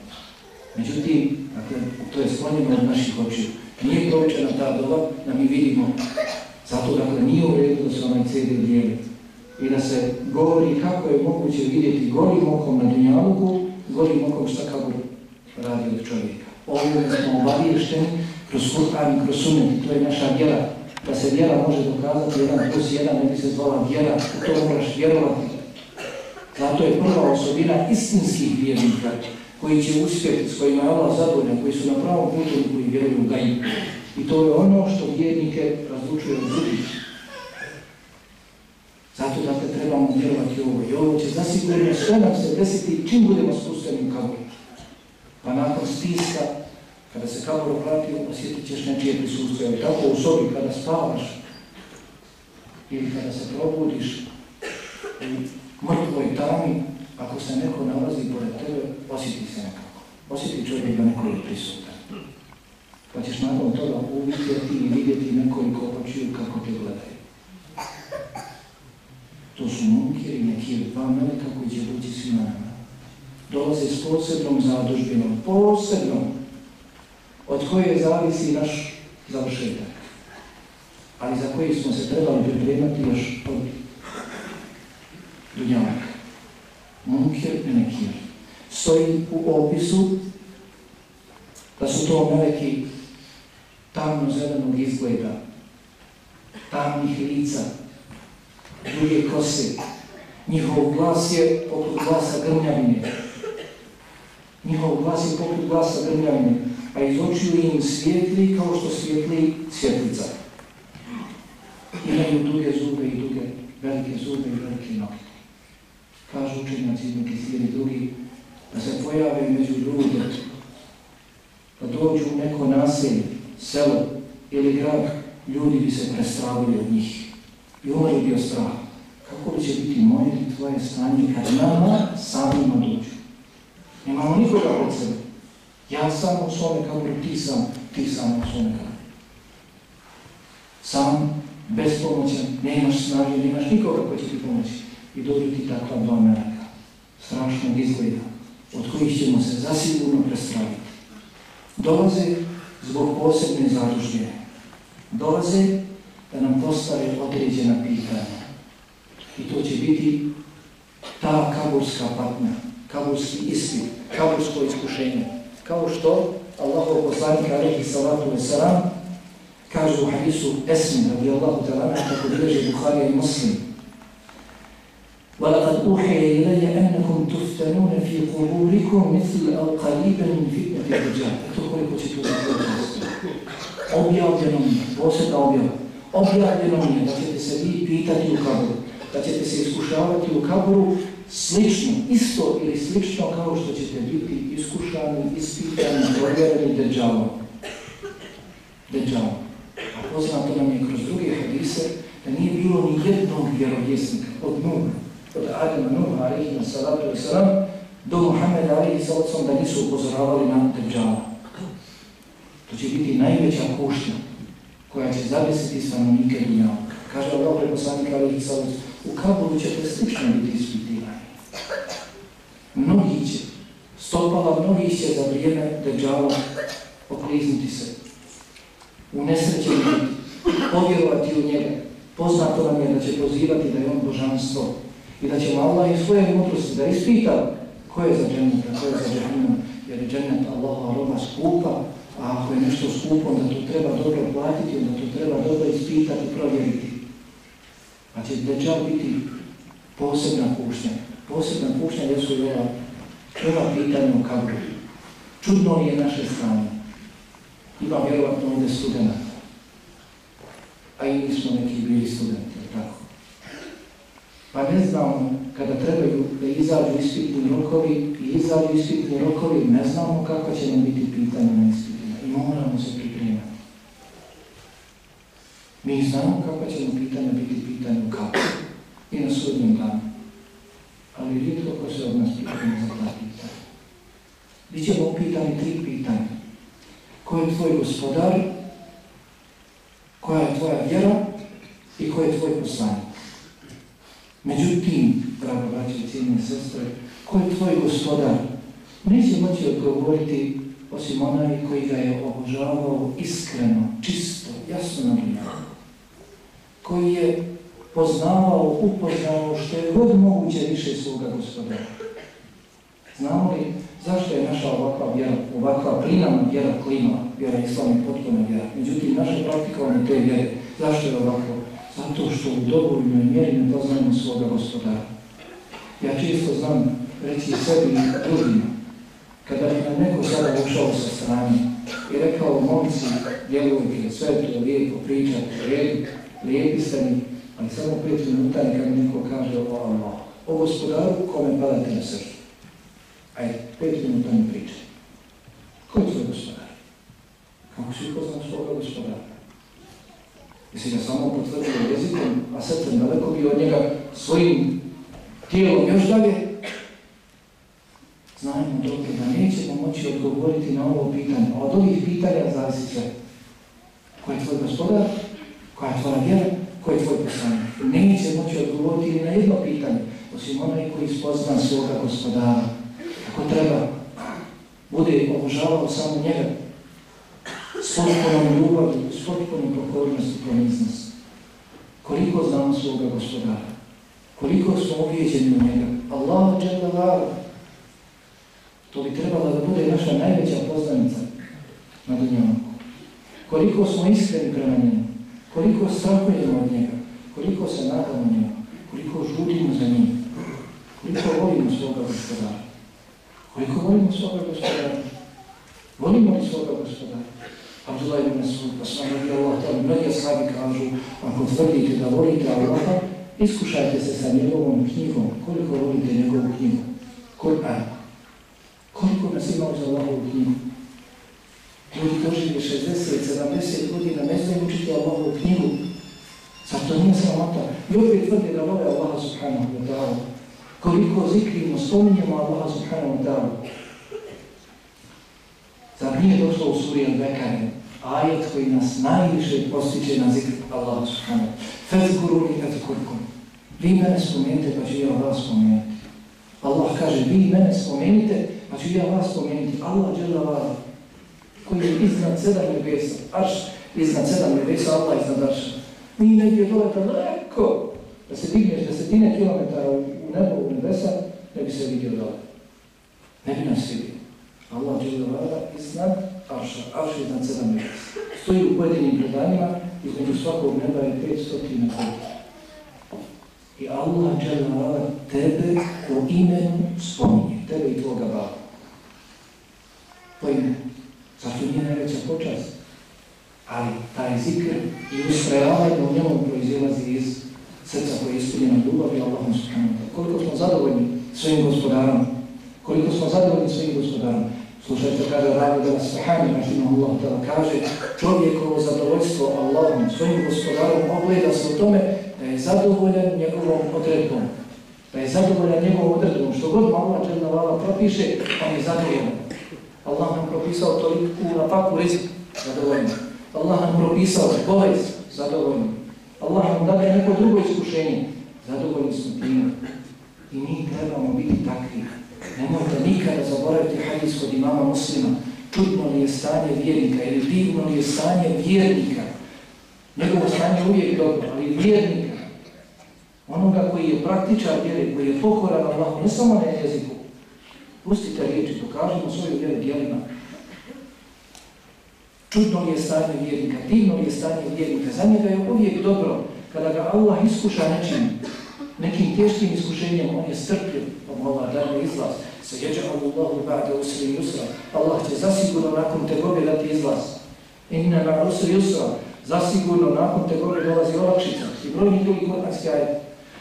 S1: Međutim, dakle, to je sklonjeno od naših očiju. Nije proučena ta doba da mi vidimo. Zato dakle nije u redu da se onaj CD dijeli. I da se govori kako je moguće vidjeti golim okom na dunjaluku, golim okom šta kako radi od čovjeka. Ovdje smo obaviješteni kroz Kur'an i kroz sunet, to je naša vjera. Da se vjera može dokazati jedan plus jedan, ne bi se zvala vjera, to moraš vjerovati. Zato je prva osobina istinskih vjernika koji će uspjeti, s kojima je Allah zadovoljan, koji su na pravom putu koji vjeruju u gajbu. I to je ono što vjernike razlučuje od drugih. Zato dakle trebamo vjerovati ovo. I ovo će zasigurno sve nam se desiti čim budemo spusteni u. Pa nakon stiska, kada se kabor obrati, osjetit ćeš nečije prisustvo. Jer tako u sobi kada spavaš ili kada se probudiš u mrtvoj tami, ako se neko nalazi pored tebe, osjeti se nekako. Osjeti čovjek da neko je prisutan. Pa ćeš nakon toga uvidjeti i vidjeti nekoliko očiju kako te gledaju. To su munkiri, neki dva meleka koji će doći svima nama. Dolaze s posebnom zadužbinom, posebnom, od koje zavisi naš završetak. Ali za koji smo se trebali pripremati još od dunjavaka. Munkir i nekir. Stoji u opisu da su to meleki tamno-zelenog izgleda, tamnih lica, druge kose. Njihov glas je poput glasa grmljavine. Njihov glas je poput glasa grmljavine, a iz očiju im svijetli kao što svijetli svjetlica. Imaju duge zube i duge, velike zube i velike noge. Kažu učenjaci neki slijedi drugi, da se pojave među ljude, da dođu u neko naselje, selo ili grad, ljudi bi se prestravili od njih i umrli bi od straha. Kako će biti moje i tvoje stanje kad nama samima dođu? Nemamo nikoga od sebe. Ja sam u svome kaboru, ti sam, ti sam u svome kaboru. Sam, bespomoćan, nemaš snage, nemaš nikoga ko će ti pomoći. I dođu ti takva dva meleka, strašnog izgleda, od kojih ćemo se zasigurno prestraviti. Dolaze zbog posebne zadužnje. Dolaze da nam postave određena pitanja. I to će biti ta kaburska patnja, kaburski ispit, kabursko iskušenje. Kao što Allahov poslanik alaihi salatu wa salam kaže u hadisu Esmin radijallahu ta'ala kako bilježe Buharija i Muslim وَلَقَدْ أُوحِيَ إِلَيَّ أَنَّكُمْ تُفْتَنُونَ فِي قُبُورِكُمْ مِثْلَ أَوْ قَرِيبًا مِنْ فِتْنَةِ الدَّجَّالِ To koliko će tu Objavljeno mi je, posebna objava. Objavljeno mi je da ćete se vi pitati u kaboru, da ćete se iskušavati u kaboru slično, isto ili slično kao što ćete biti iskušani, ispitani, provjereni deđalom. Deđalom. A poznato nam je kroz druge hadise da nije bilo ni jednog vjerovjesnika od Nuha, od Adama Nuha, alaihi salatu wa salam, do Muhammeda, alaihi salatu da nisu upozoravali na deđala. To će biti najveća kušnja koja će zadesiti stanovnike dunjava. Kaže Allah preposlanik alaihi salatu u Kabulu ćete slično biti ispitivani. Mnogi će, stopala mnogi će za vrijeme deđala okliznuti se. U biti, povjerovati u njega. Poznato nam je da će pozivati da je on božanstvo i da će Allah iz svoje mudrosti da ispita ko je za džennet, ko je za džennet, jer je džennet Allaha roba skupa, a ako je nešto skupo, onda to treba dobro platiti, onda to treba dobro ispitati, provjeriti. Pa će biti posebna kušnja. Posebna kušnja gdje su ova prva pitanja u kabru. Čudno li je naše strane? Ima vjerovatno ovdje studenta. A i mi smo neki bili studenti, tako? Pa ne znamo, kada trebaju da izađu ispitni rokovi i izađu ispitni rokovi, ne znamo kako će nam biti pitanje na ispitima i moramo se pripremati. Mi znamo kako će nam pitanja biti pitanje u kapu i na sudnjem danu. Ali rijetko ko se od nas priprema za ta pitanja. Bićemo pitani tri pitanja. Ko je tvoj gospodar? Koja je tvoja vjera? I ko je tvoj poslanik? Međutim, drago braće i sestre, ko je tvoj gospodar? Neće moći odgovoriti osim onaj koji ga je obožavao iskreno, čisto, jasno na Koji je poznavao, upoznao što je god moguće više svoga gospodara. Znamo li zašto je naša ovakva vjera, ovakva plinama vjera klima, vjera islama i potpuna vjera. Međutim, naša praktikovanje te vjere, zašto je ovako? Zato što u dovoljnoj mjeri ne poznajemo svoga gospodara. Ja čisto znam reći sebi i drugima, kada je nam neko sada ušao sa strane i rekao momci, djevojke, sve to lijepo pričati, lijepi ste mi, ali samo pet minuta neka mi neko kaže o Allah, o gospodaru kome padate na srcu. Ajde, pet minuta mi pričaj. Ko je tvoj gospodar? Kako si upoznao svoga gospodara? Jesi ga samo potvrdio jezikom, a srcem daleko bi od njega svojim tijelom još dalje? Znajmo dobro da nećemo moći odgovoriti na ovo pitanje. Od ovih pitanja zavisi sve. Ko je tvoj gospodar? Koja je tvoja vjera? Ko je tvoj poslanik? Neće moći odgovoriti na jedno pitanje, osim onaj koji spozna svoga gospodara. Ako treba, bude obožavao samo njega, s potpunom ljubavi, s potpunom pokornosti poniznosti. Koliko znamo svoga gospodara? Koliko smo uvijeđeni u njega? Allah dželle To bi trebalo da bude naša najveća poznanica na dunjavu. Koliko smo iskreni prema njemu? Koliko strahujemo od njega? Koliko se nadamo njemu? Koliko žudimo za njim? Koliko volimo svoga gospodara? Koliko volimo svoga gospodara? Volimo li svoga gospodara? Abdullah ibn Masud, pa sam radi Allah, tamo mnogi slavi kažu, ako tvrdite da volite Allaha, iskušajte se sa njegovom knjigom, koliko volite njegovu knjigu. Koliko nas imamo za Allahovu knjigu? Ljudi doživje 60, 70 godina, ne znaju učiti Allahovu knjigu. Sad to nije sramota. I opet tvrde da vole Allaha subhanahu wa ta'ala. Koliko zikrimo, spominjemo Allaha subhanahu wa ta'ala. Zar nije došlo u suri Al-Bekare, ajet koji nas najviše postiče na zikr Allaha subhanahu wa ta'ala. Fezguruni fezgurkum. Vi mene spomenite, pa ću ja vas spomenuti. Allah kaže, vi mene spomenite, pa ću ja vas spomenuti. Allah džela vala, koji je iznad sedam nebesa, arš iznad sedam nebesa, Allah iznad arša. Mi negdje dole daleko, da se digneš desetine kilometara u nebo, u nebesa, ne bi se vidio dole. Ne bi nas vidio. Allah džela vala iznad arša, arš iznad sedam nebesa. Stoji u pojedinim predanjima, između svakog neba je 500 metara. I Allah dželle tebe po imenu spominje, tebe i tvoga baba. Po imenu. Zato nije najveća počast. Ali taj zikr i ustrajavanje u njemu proizilazi iz srca koje je ispunjeno ljubavi Allahom subhanahu Koliko smo zadovoljni svojim gospodarom, koliko smo zadovoljni svojim gospodarom. Slušajte kada radi da nas Sahani, Allah tada kaže, čovjekovo zadovoljstvo Allahom, svojim gospodarom ogleda se u tome da je zadovoljan njegovom odredbom. Da je zadovoljan njegovom odredbom. Što god Allah Đelna Vala propiše, on je zadovoljan. Allah nam propisao toliko na paku rizik, zadovoljno. Allah nam propisao bolest, zadovoljno. Allah nam dade neko drugo iskušenje, zadovoljni smo time. I mi trebamo biti takvi. Nemojte nikada zaboraviti hadis kod imama muslima. Čudno li je stanje vjernika ili divno li je stanje vjernika. Njegovo stanje uvijek dobro, ali vjernika onoga koji je praktičar vjere, koji je pokoran Allah, ne samo na jeziku. Pustite riječi, pokažemo svoju vjeru djelima. Čudno li je stanje vjernika, divno li je stanje vjernika, za njega je uvijek dobro kada ga Allah iskuša nečim, nekim teškim iskušenjem, on je strpljiv, pa mola da ne izlaz. Se jeđa Allahu ba'da usri yusra. Allah će zasigurno nakon tegobe dati izlaz. Inna na usri yusra. Zasigurno nakon tegobe dolazi olakšica. I brojni drugi kuranski ajed.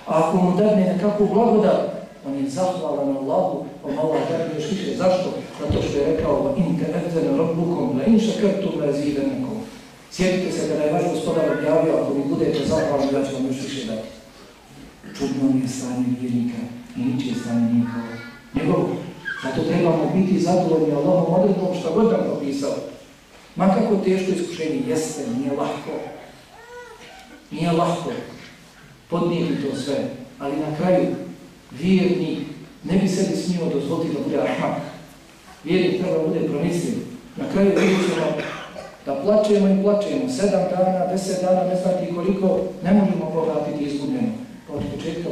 S1: A ako mu dadne nekakvu blagodat, on je zahvalan Allahu, pa Allah dadne još više. Zašto? Zato što je rekao in te etzene robbukom, la in šakrtum la zidenekom. Sjetite se kada je vaš gospodar objavio, ako mi budete zahvalni, da ću vam još više dati. Čudno mi je stanje vjernika i ničije stanje njihovo. Njegovo. Zato trebamo biti zadovoljni Allahom odredbom što god nam propisao. Ma kako teško iskušenje jeste, nije lahko. Nije lahko. podnijeti to sve, ali na kraju vjernik ne bi sebi smio dozvoliti da bude ahmak. Vjernik treba bude promisljiv. Na kraju vidjet da plaćemo i plaćemo. Sedam dana, deset dana, ne znati koliko, ne možemo povratiti izgubljeno. Pa od početka.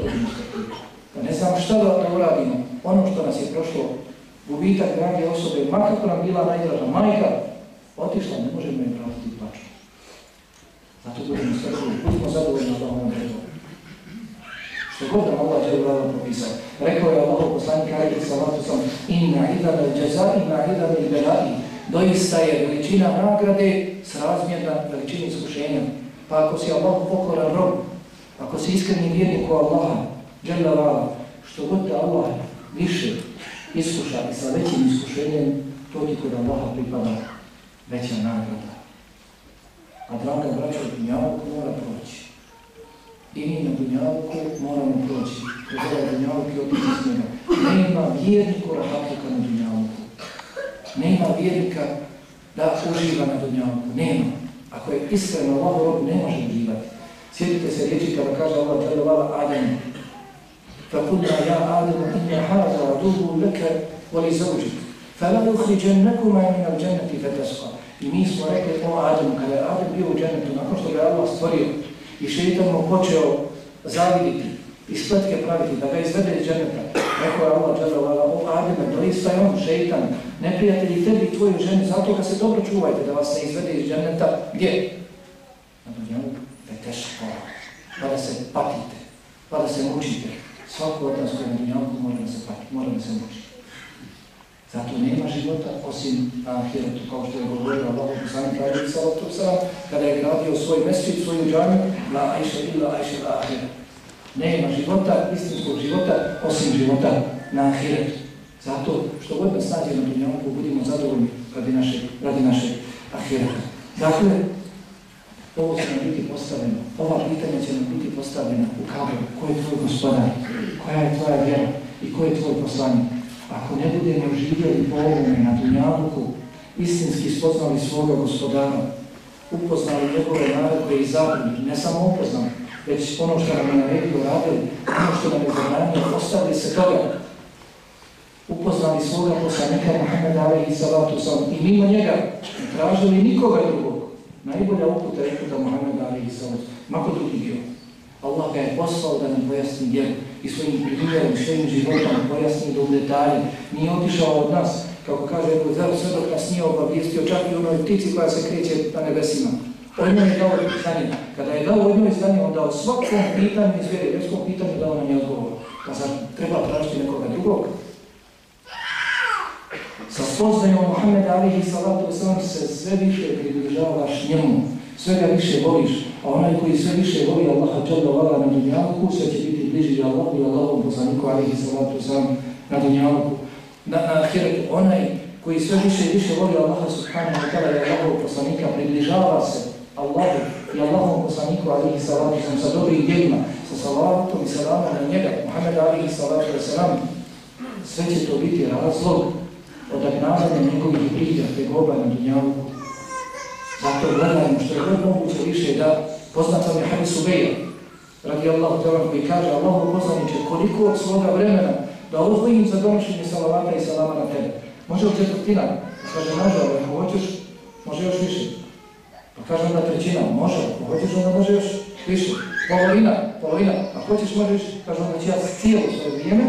S1: Pa ne znam šta da, da uradimo. Ono što nas je prošlo, gubitak drage osobe, makako nam bila najdraža majka, otišla, ne možemo je vratiti plaću. Zato budemo strpljivi, budemo zadovoljni na ovom. Što god nam Allah je propisao. Rekao je Allah poslanik Ajde salatu sam inna idana džeza, inna idana i belai. Doista je veličina nagrade srazmjerna veličini iskušenja. Pa ako si Allah pokoran rob, ako si iskreni vjernik u Allaha, džela vala, što god da Allah više iskuša i sa većim iskušenjem, to ti kod Allaha pripada veća nagrada. A draga braća, dunjavog mora proći I mi na dunjavku moramo proći. Kroz ovaj dunjavuk i otići s njega. Nema vjerniku rahatluka na dunjavku. Nema vjernika da uživa na dunjavku. Nema. Ako je iskreno Allah rob, ne može uživati. Sjetite se riječi kada kaže Allah dželevala Adamu. فقلنا يا آدم إن هذا عدو لك ولزوجك فلا يخرجنكما من الجنة فتشقى I mi smo rekli o Adamu, kada je Adam bio u džennetu, nakon što ga je Allah stvorio i šeitan mu počeo zaviditi i spletke praviti, da ga izvede iz dženneta, rekao je Allah dželevala, o Adame, doista je on šeitan, neprijatelji tebi i tvoju ženi, zato ga se dobro čuvajte da vas ne izvede iz dženneta, gdje? Na dunjavu, veteška, pa da se patite, pa da se mučite. Svako od nas koji na dunjavku mora da se patiti, mora da se mučiti. Zato nema života osim ahiretu, kao što je govorio Allah poslanik alaihi salatu wasalam, kada je gradio svoj mesčit, svoju džanju, la ajša illa ajša la ahiret. Nema života, istinskog života, osim života na ahiretu. Zato što god nas nađe na dunjavku, budimo zadovoljni radi naše, radi naše ahireta. Dakle, ovo će nam biti postavljeno, ova pitanja će nam biti postavljena u kabru, ko je tvoj gospodar, koja je tvoja vjera i ko je tvoj poslanik. Ako ne budemo živjeli po ovome na Dunjavuku, istinski spoznali svoga gospodara, upoznali njegove naredbe i zabrani, ne samo upoznali, već ono što nam je naredio radili, ono što nam je zabranio, ostavili se toga, upoznali svoga poslanika Muhammeda alaihi salatu sam i mimo njega ne tražili nikoga drugog. Najbolja uputa je uputa Muhammeda alaihi salatu, mako drugi bio. Allah ga je poslao da nam pojasni vjeru i svojim primjerom, svojim životom pojasni do detalje. Nije otišao od nas, kako kaže Ebu Zer, sve dok nas nije obavijestio, čak i onoj ptici koja se kreće na nebesima. Njoj je dao znanje. Kada je dao od njoj znanje, on dao svakom pitanju iz vjere, vjerskom pitanju dao nam je odgovor. Pa zar treba tražiti nekoga drugog? Sa spoznajom Muhammed alihi salatu wasalam se sve više približavaš njemu, sve ga više voliš, a onaj koji sve više voli Allaha dželle vala na dunjalku, sve će biti bliži Allahu i Allahom poslaniku alihi salatu wasalam na dunjalku. Na, na ahiretu, onaj koji sve više i više voli Allaha subhanahu wa ta'ala i Allahov poslanika, približava se Allahu i Allahom poslaniku alihi salatu wasalam sa dobrim djelima, sa salavatom i salamom na njega, Muhammed alihi salatu wasalam, sve će to biti razlog odagnavanja njegovih briga, tegoba na dunjavu. Zato gledajmo što je moguće više da poznat sam je Hadis Ubeja, radi Allahu tebam, koji kaže Allahu poslaniče koliko od svoga vremena da odvojim za donošenje salavata i salama na tebe. Može li četvrtina? Kaže, može, ali ako hoćeš, može još više. Pa kaže onda trećina, može, ako hoćeš onda može još više. Polovina, polovina, ako hoćeš možeš, kaže onda će ja cijelo svoje vrijeme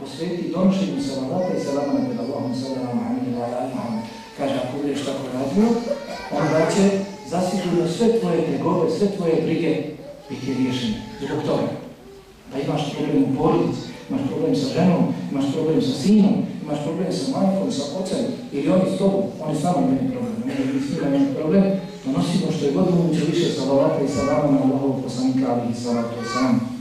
S1: posveti donošenju salavata i salama na tebe. Allahum sallam, Kaže, ako budeš tako radio, onda će zasigurno sve tvoje tegobe, sve tvoje brige biti riješene. Zbog toga. Da imaš problem u porodici, imaš problem sa ženom, imaš problem sa sinom, imaš problem sa majkom, sa ocem, ili oni s tobom, oni s nama imaju problem, ne da s njima imaju problem, donosimo što je god moguće više salavata i salama na Allahovog poslanika, ali i salatu sam.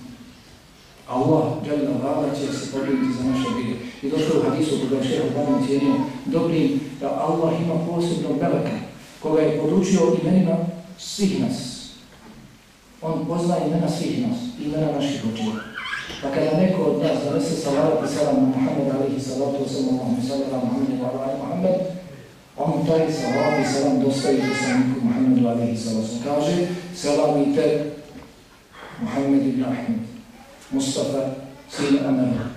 S1: Allah, Jalla Vala, će se pobrinuti za naše brige. I došlo u hadisu koga je šeho Bani cijenio dobrim da Allah ima posebnog meleka koga je podučio imenima svih nas. On pozna imena svih nas, imena naših očeva. Pa kada neko od nas zanese salavat i salam na Muhammed alihi salatu wa sallam Muhammed sallam Muhammed wa alihi Muhammed, on taj salavat i salam dostavi poslaniku alihi sallam. Kaže, salam i te Muhammed ibn Ahmed, Mustafa, sin Amara,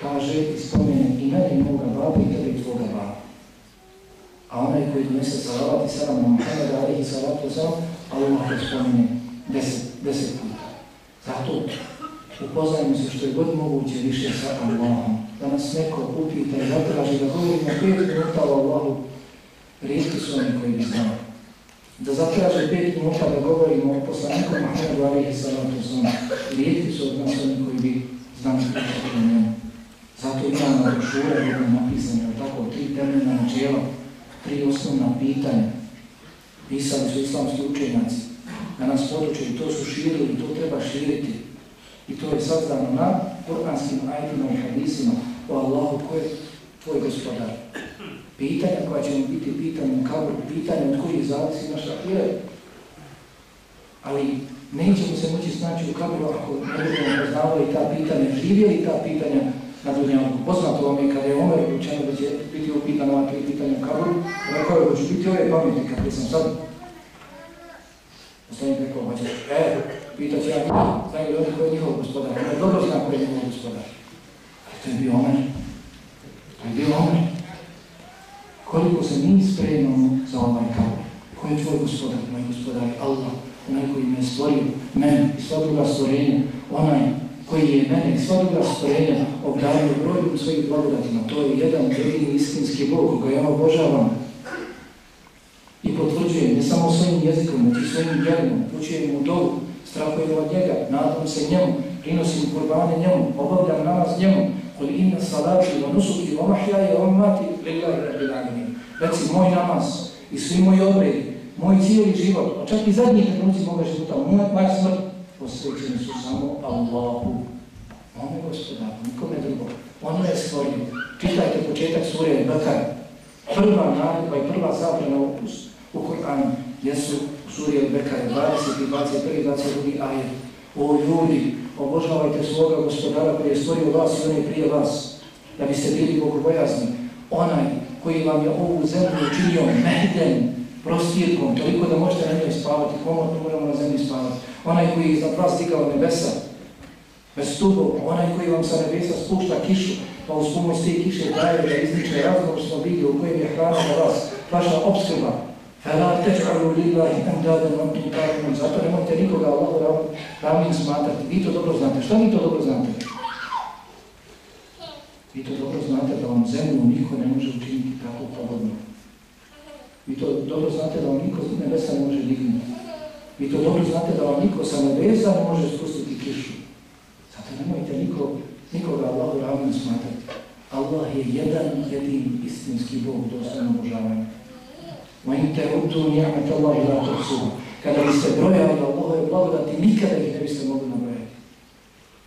S1: kaže i spomene i mene i moga baba i tebe i tvoga. A onaj koji donese salavat i salam na Muhammeda, alihi salatu salam, Allah to spomene deset, deset puta. Zato upoznajmo se što je god moguće više sa Allahom. Da nas neko upita i zatraži da govorimo pet minuta o Allahu, rijetki su oni koji bi znali. Da zatraže pet minuta da govorimo o poslaniku Muhammedu alihi salatu salam, rijetki su od nas oni koji bi znali pričati o njemu. Zato imamo brošure koje napisane tako tri temeljna načela, tri osnovna pitanja. Pisali su islamski učenjaci da nas poduče i to su širili i to treba širiti. I to je sazdano na kuranskim ajdima i hadisima o Allahu ko je tvoj gospodar. Pitanja koja će mu biti pitanje u kabru, pitanja od kojih zavisi naša vjera. Ali nećemo se moći snaći u kabru ako ne budemo poznavali ta pitanja, živjeli ta pitanja na dunjavku. Poznato vam je kada je Omer učeno da će biti upitan ova tri pitanja u kabru, rekao je da ću biti ove pameti kako sam sad. Rekao, pa će, e, pitat će ja znaju li koji je njihov gospodar, ono dobro zna koji je njihov gospodar. Ali to je bio Omer. To je bio Omer. Koliko se mi spremamo za ovaj kabur? Ko je tvoj gospodar, moj gospodar? Allah, onaj koji me stvorio, mene i sva druga stvorenja, onaj koji je mene i sva druga stvorenja obdario brojnim svojim blagodatima. To je jedan jedini istinski Bog koga ja obožavam i potvrđujem ne samo svojim jezikom, već i svojim djelom, upućujem mu dovu, strahujem od njega, nadam se njemu, prinosim kurbane njemu, obavljam namaz njemu, kod inna salati, wa nusuki, wa mahjaje, wa mati, lillahi rabbil alamin. Reci, moj namaz i svi moji obredi, moj cijeli život, a čak i zadnji trenuci moga života, moj, moja smrt, posvećeni su samo Allahu. On je gospodar, nikome drugo. On je stvorio. Čitajte početak sure Bakar. Prva naredba i prva zabrana upust u Koranu jesu suri Bekar 20, 21, 22 ajet. O ljudi, obožavajte svoga gospodara koji je stvorio vas i on je prije vas, da biste bili bogobojazni. Onaj koji vam je ovu zemlju učinio mehden, prostirkom, toliko da možete na njoj spavati, komotno moramo na zemlji spavati. Onaj koji je iznad vas stigao nebesa, bez stubova, onaj koji vam sa nebesa spušta kišu, pa uz pomoć te kiše daje da izliče razlog smo bili u kojem je hrana za vas, vaša obskrba. Fela tečaru lillahi amdadan antum ta'lamun. Zato nemojte nikoga Allahu ravnim smatrati. Vi to dobro znate. Šta vi to dobro znate? Vi to dobro znate da vam zemlju niko ne može učiniti tako pogodno. Vi to dobro znate da vam niko nebesa ne može dignuti. Vi to dobro znate da vam niko sa nebesa ne može spustiti kišu. Zato nemojte niko, nikoga Allahu ravnim smatrati. Allah je jedan jedin istinski Bog dostojno obožavanja. Ma in nijamet Allah Kada bi se brojali Allahove blagodati, nikada ih ne biste mogli nabrojati.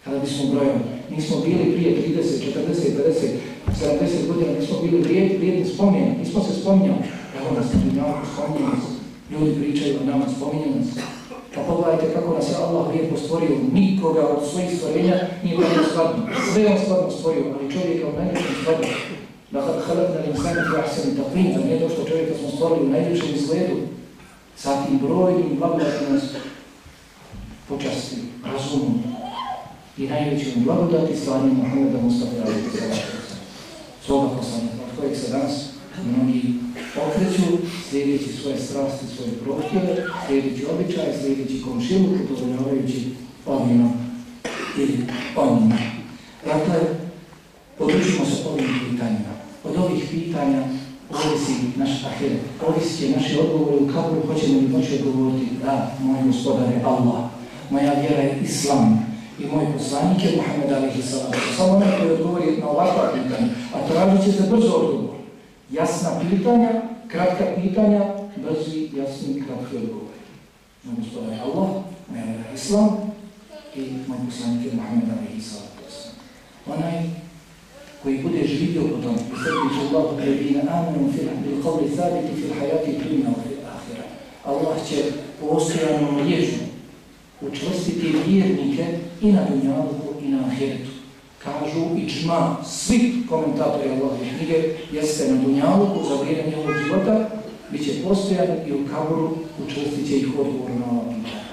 S1: Kada bismo brojali. Mi smo bili prije 30, 40, 50, 70 godina, nismo bili vrijedni, vrijedni Mi nismo se spominjali. Evo nas na dunjavku spominje nas, ljudi pričaju o nama, spominje nas. Pa pogledajte kako nas je Allah lijepo stvorio, nikoga od svojih stvorenja nije bilo skladno. Sve je on skladno stvorio, ali čovjek je u najvećem skladno. Dakle, halakna l'insani fi ahsani taqvim, nije došlo čovjeka smo stvorili u najljepšem izgledu, zatim brojnim blagodatima nas počasti, razumom i najvećim blagodati slanjem Muhammeda Mustafa salatu svoga poslanika, od kojeg se danas mnogi okreću, slijedeći svoje strasti, svoje prohtjeve, slijedeći običaje, slijedeći komšilu, udovoljavajući ovima ili onima. Dakle, područimo se ovim pitanjima. Od ovih pitanja ovisi naš ahiret, ovisi će naši odgovori u kako hoćemo li moći odgovoriti da, moj gospodar je Allah, moja vjera je Islam i moj poslanik je Muhammed alihi sallam. Samo onaj koji odgovori na ovakva pitanja, a tražit će se brzo odgovor. Jasna pitanja, kratka pitanja, brzi, jasni, kratki odgovor. Moj gospodar je Allah, moja vjera je Islam i moj poslanik je Muhammed alihi sallam. Onaj koji bude živio po tom, Srbić Allah kredina amenu fil qavli thabiti fil hajati dunja u ahira. Allah će postojano ježu učvrstiti vjernike i na dunjaluku i na ahiretu. Kažu i čma svi komentatori Allahove knjige jeste na dunjaluku za vrijeme njegovog života, bit će postojan i u kaboru učvrstit će ih odgovor na ova pitanja.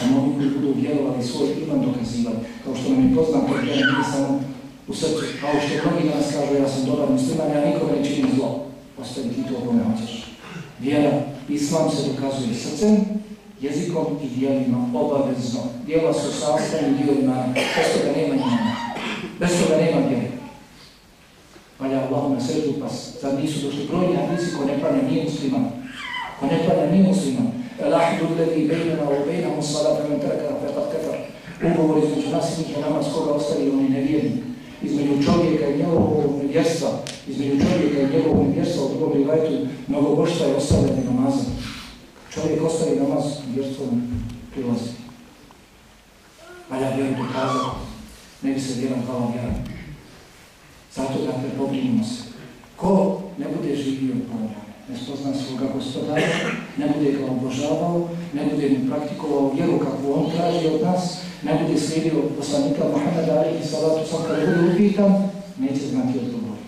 S1: Samo oni koji budu vjerovali svoj iman dokazivali. Kao što nam je poznato, vjera nije samo u srcu. Kao što mnogi danas kažu, ja sam dobar musliman, ja nikome ne činim zlo. Ostavi ti to kome hoćeš. Vjera, islam se dokazuje srcem, jezikom i dijelima obavezno. Dijela su sastavni imana, bez toga nema imana. Bez toga nema vjere. Valja Allah na srdu pas. Zad nisu došli brojni hadisi ko ne planja nije musliman. Ko ne planja nije musliman. El ahdu ledi bejnena u bejnahu salata men traka fetat kefar. Ugovor između nas i njih je namaz koga ostavi oni nevjerni. Između čovjeka i njegovog nevjerstva, između čovjeka i njegovog nevjerstva u drugom rivajtu mnogo bošta je ostavljeni namazom. Čovjek ostavi namaz, vjerstvom prilazi. Valja vjeru dokazati, ne bi se vjeran hvala vjeran. Zato dakle pobrinimo se. Ko ne bude živio po ne spozna svoga gospodara, ne bude ga obožavao, ne bude mu praktikovao vjeru kakvu on traži od nas, ne bude slijedio poslanika Muhammeda alihi salatu sam kada bude upitan, neće znati odgovoriti.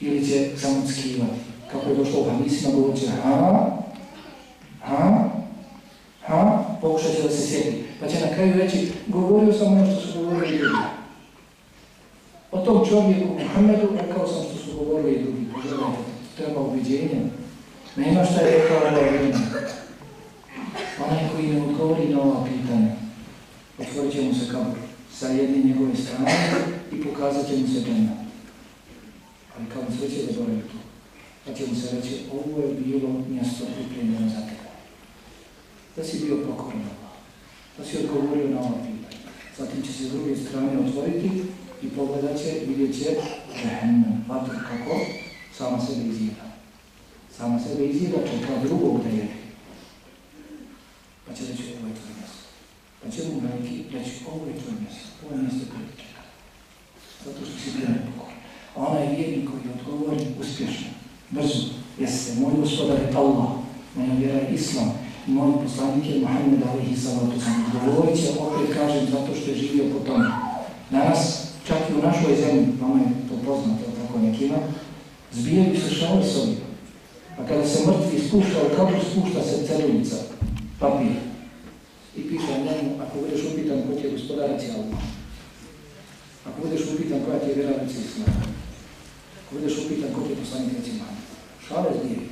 S1: Ili će samo skivati. Kako je došlo u hadisima, govorit će ha, ha, ha, pokušat će da se sjeti. Pa će na kraju reći, govorio sam ono što su govorili ljudi. O tom čovjeku Muhammedu rekao sam što su govorili i drugi. Pogledajte, treba uviđenje. Nema šta je rekao vrijeme. Onaj koji ne odgovori na ova pitanja, otvorit će mu se kabur sa jedne njegove strane i pokazat će mu se džena. Ali kao sve će zaboraviti to. Pa će mu se reći, ovo je bilo mjesto pripremljeno za tebe. Da si bio pokoran da si odgovorio na ova pitanja. Zatim će se s druge strane otvoriti i pogledat će, vidjet će žehennem, vatru kako sama sebe izjeda. Sama sebe izjeda čeka drugog da jede. Pa će reći ovo je tvoje mjesto. Pa će mu veliki reći ovo je tvoje mjesto, ovo je mjesto čeka. Zato što si bio nepokoran. A onaj vjernik koji odgovori uspješno, brzo, jeste, moj gospodar je Allah, moja vjera je Islam, i moj poslanik je Muhammed alihi salatu sam. Govorit će, opet kažem, zato što je živio po tome. Danas, čak i u našoj zemlji, vama je to poznato, tako nekima, zbijaju se ovim. A kada se mrtvi spušta kabur, spušta se celulica, papir. I na njemu, ako budeš upitan ko ti je gospodarac je Allah. Ako budeš upitan koja ti je vjera, Islam. Ako budeš upitan ko ti je poslanik, reci Muhammed. Šale zbijaju.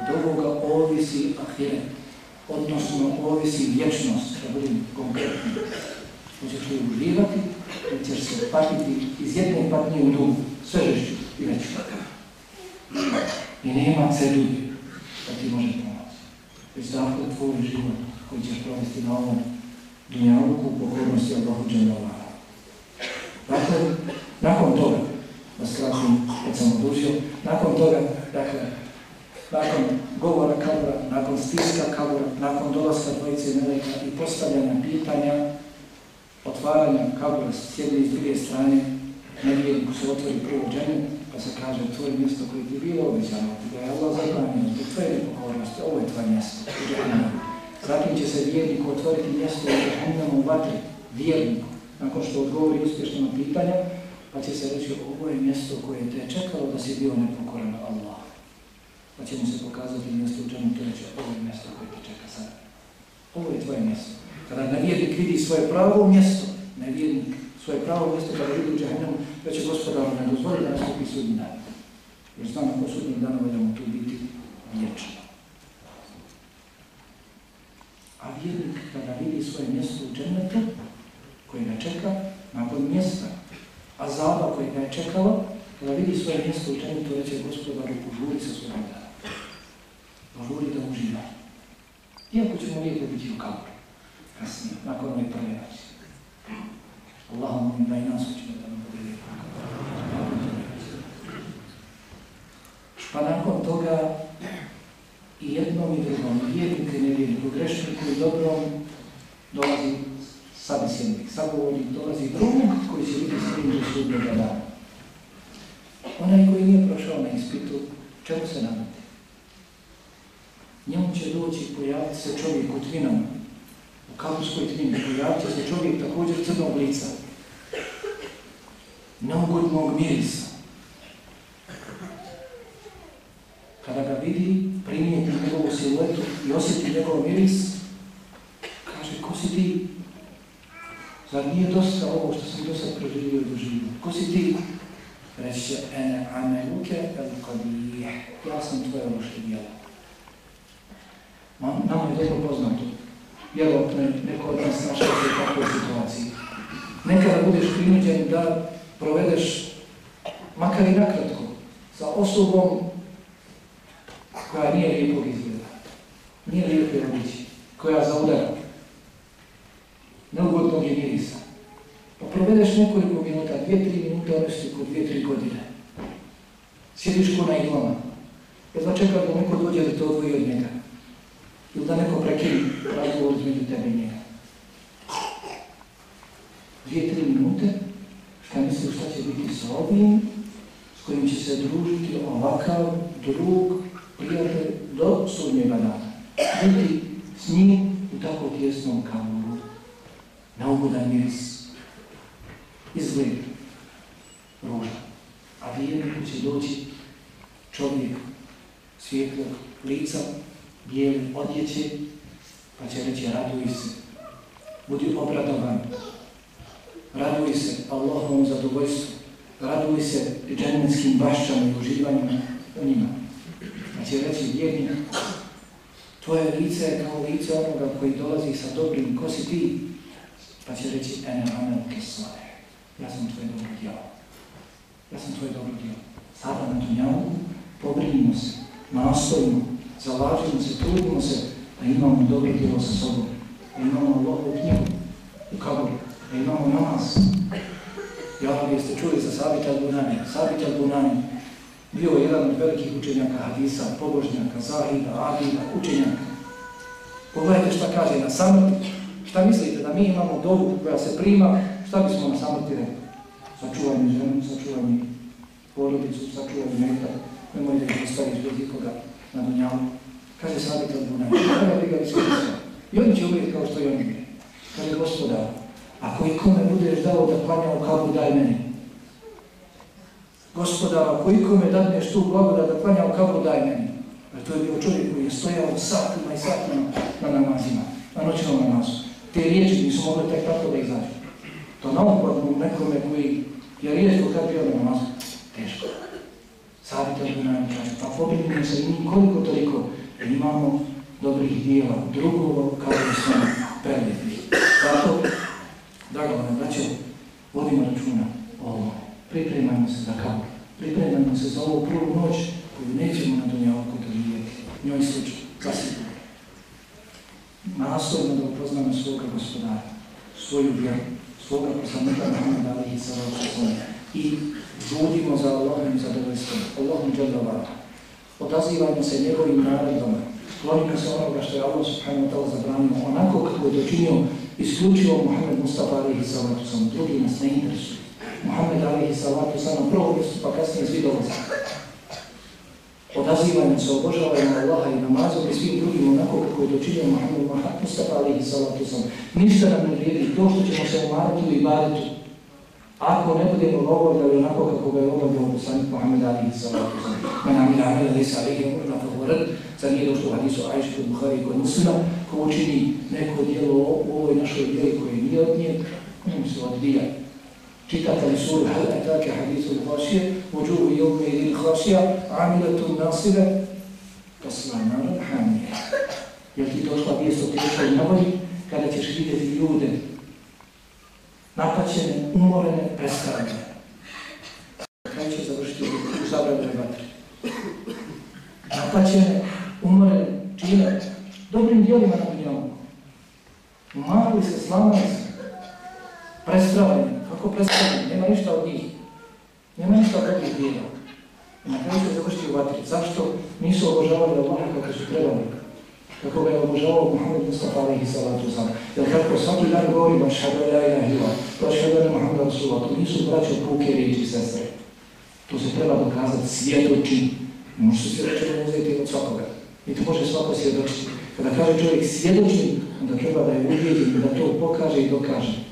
S1: Od ovoga ovisi ahiret, odnosno ovisi vječnost, da budem konkretni. Hoćeš li uživati, ili se patiti iz jedne patnje u drugu, sve i veću. I nema cedulje da ti može pomoći. Već dakle tvoj život koji ćeš provesti na ovom dunjavuku u pokornosti Allahu Đanova. Dakle, nakon toga, da skratim, kad sam odužio, nakon toga, dakle, nakon govora kabura, nakon stiska kabura, nakon dolaska dvojice meleka i postavljanja pitanja, otvaranja kabura s jedne i s druge strane, nevjedniku se otvori prvo džene, pa se kaže tvoje mjesto koje ti je bilo obećano, ti ga je Allah zabranio, zbog tvoje nepokornosti, ovo je tvoje mjesto, u džahennemu. Zatim će se vjerniku otvoriti mjesto u džahennemu u vatri, vjerniku, nakon što odgovori uspješno na pitanja, pa će se reći ovo je mjesto koje te čekalo da si bio nepokoran Allah pa će mu se pokazati mjesto u čemu to reće, ovo je mjesto koje te čeka sad. Ovo je tvoje mjesto. Kada nevjernik vidi svoje pravo mjesto, nevjernik svoje pravo mjesto kada vidi u džahnemu, da će gospodar ne dozvoli da nastupi sudnji dan. Jer znam ako sudnji dan da tu biti vječno. A vjernik kada vidi svoje mjesto u džennetu, koje ga čeka, nakon mjesta azaba koje ga je čekalo, kada vidi svoje mjesto u džennetu, reće gospodaru, požuri sa svojom dana požuri da uživa. Iako ćemo lijepo biti u kaboru, kasnije, nakon ove prve noći. Allah molim da i nas učinu da nam bude lijepo. Pa nakon toga i jednom i drugom, i vjernik i nevjerniku, grešniku i dobrom, dolazi sabesjednik, sagovornik, dolazi drugog koji će biti s njim do sudnjega dana. Onaj koji nije prošao na ispitu, čemu se nadati? njemu će doći pojaviti se čovjek u tvinama, u kapuskoj tvini, pojavit će se čovjek također crnog lica, neugodnog mirisa. Kada ga vidi, primijeti njegovu siluetu i osjeti njegov miris, kaže, ko si ti? Zar nije dosta ovo što sam do sad proživio i doživio? Ko si ti? Reći će, ene ameluke el kadijeh, ja sam tvoje loše djelo. Nama je dobro poznato. Vjerojatno neko od nas našao se u takvoj situaciji. Nekada budeš prinuđen da provedeš, makar i nakratko, sa osobom koja nije lijepog izgleda, nije lijepe obići, koja zaudara, neugodnog je mirisa. Pa provedeš nekoliko minuta, dvije, tri minute, ono kod dvije, tri godine. Sjediš ko na imama. Jedva čekam da neko dođe da te odvoji od njega. Ili da neko prekini razgovor između tebe i njega. Dvije, tri minute, šta misliš šta će biti sa ovim, s kojim će se družiti ovakav drug, prijatelj, do sudnjega dana. Biti s njim u tako tjesnom kamoru. Neugodan miris. Izgled. Ruža. A vjerniku će doći čovjek svijetlog lica, bijele odjeće, pa će reći raduj se. Budi obradovan. Raduj se Allahovom zadovoljstvu. Raduj se dženevskim bašćama i uživanjima u njima. Će reći vjernik, tvoje lice je kao lice onoga koji dolazi sa dobrim, ko si ti? Pa će reći, ene amel kesale. Ja sam tvoje dobro djelo. Ja sam tvoje dobro djelo. Sada na dunjavu pobrinimo se, nastojimo, zalažimo se, trudimo se da imamo dobro djelo sa sobom, da imamo Allahovu knjigu u kaboru, da imamo namaz. Ja jeste čuli za Sabit al-Bunani. Sabit al-Bunani bio je jedan od velikih učenjaka hadisa, pobožnjaka, zahida, abida, učenjaka. Pogledajte šta kaže na samrti. Šta mislite da mi imamo dobu koja se prima, šta bismo na samrti rekli? Sačuvaj mi ženu, sačuvaj mi porodicu, sačuvaj mi metak, nemojte ih ostaviti bez ikoga na dunjavu. Kaže Sabit al-Bunani, kada bi ga. I oni će uvijek kao što i oni bili. Kaže gospodar, ako i kome budeš dao da klanja u kabu, daj meni. Gospodara, ako ikome dadneš tu blagodat da klanja u kabu, daj meni. Jer to je bio čovjek koji je stojao satima i satima na namazima, na noćnom namazu. Te riječi nisu mogli tek tako da izađu. To naopadno nekome koji je rijetko kad bio na namazu, teško. Savite li nam kaže, pa pobrinimo se i mi koliko toliko imamo dobrih dijela, drugova kao da smo prelijepni. Zato, drago vam, braćo, vodimo računa o ovome. Pripremajmo se za kabu. Pripremajmo se za ovu prvu noć koju nećemo na dunjavku doživjeti. Njoj slučaj, zasigurno. Nastojimo da upoznamo svoga gospodara, svoju vjeru, svoga poslanika Muhammeda alihi sallahu i žudimo za Allahom zadovoljstvom, Allahom dželjavata. Odazivajmo se njegovim naredom, klonimo se onoga što je Allah subhanahu wa zabranio, onako kako je dočinio isključivo Muhammed Mustafa alihi sallahu drugi nas ne interesuje. Muhammed alihi salatu na prvom mjestu, pa kasnije svi dolaze. Odazivajmo se, obožavajmo Allaha i namazom i svim drugim onako kako je dočinio Muhammed Mustafa alihi salatu sam. Ništa nam ne vrijedi to što ćemo se umarati u ibadetu. Ako ne budemo obavljali onako kako ga je obavljao poslanik Muhammed alihi salatu sam. Ma nam ila amela lisa alihi umrna favorad, za nije došlo u hadisu kod Buhari i kod muslima, ko učini neko dijelo u ovoj našoj vjeri koje nije od nje, on se odbija. Čitate li suru Hal atake hadisu l-Hašije, uđuhu jevme ili l-Hašija, amiletu nasire, tasla naran hamije. Jel ti došla vijest o teškoj navodi, kada ćeš vidjeti ljude napaćene, umorene, preskarane. Kaj će završiti u zabranoj vatri? Napaćene, umorene, čine, dobrim dijelima na dunjavu. Umarili se, slavili se, prestravljeni, kako predstavljaju, nema ništa od njih. Nema ništa od drugih dijela. I na kraju se završiti u vatri. Zašto nisu obožavali Allaha kako su trebali? Kako ga je obožavao Muhammed Mustafa alaihi salatu sam. Jer kako svaki dan govorimo šhadu la ilaha ila, to šhadu la Muhammed Rasulullah, to nisu braće puke riječi sestre. To se treba dokazati svjedoči. Može se svjedočenje uzeti od svakoga. I to može svako svjedočiti. Kada kaže čovjek svjedočim, onda treba da je uvijedi da to pokaže i dokaže.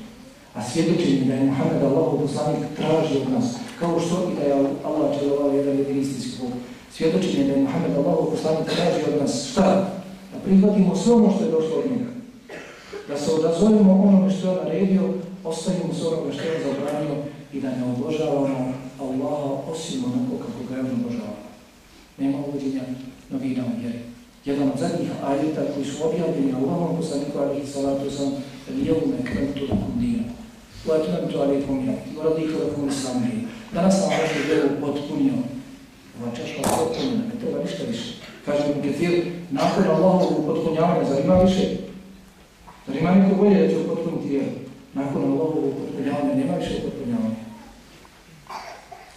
S1: A svjedočenje da je Muhammed Allahu poslanik traži od nas, kao što i da je Allah čelovao jedan jedinistijski Bog. Svjedočenje da je Muhammed Allahu poslanik traži od nas šta? Da prihvatimo sve ono što je došlo od njega. Da se odazovimo onome što je naredio, ostavimo se onoga što je zabranio i da ne obožavamo Allaha osim onako kako ga je on obožavao. Nema uvođenja novina u vjeri. Jedan od zadnjih ajeta koji su objavljeni Allahom poslaniku alihi salatu sam Lijevme kremtu lakum. Alikum jati. Wa radiku lakum islam dina. Danas sam vašu vjeru potpunio. Ova čašla potpunio, ne treba ništa više. Kaže mu Ketir, nakon Allahovog potpunjavanja, zar ima više? Zar ima neko bolje da će upotpuniti vjeru? Nakon Allahovog potpunjavanja nema više potpunjavanja.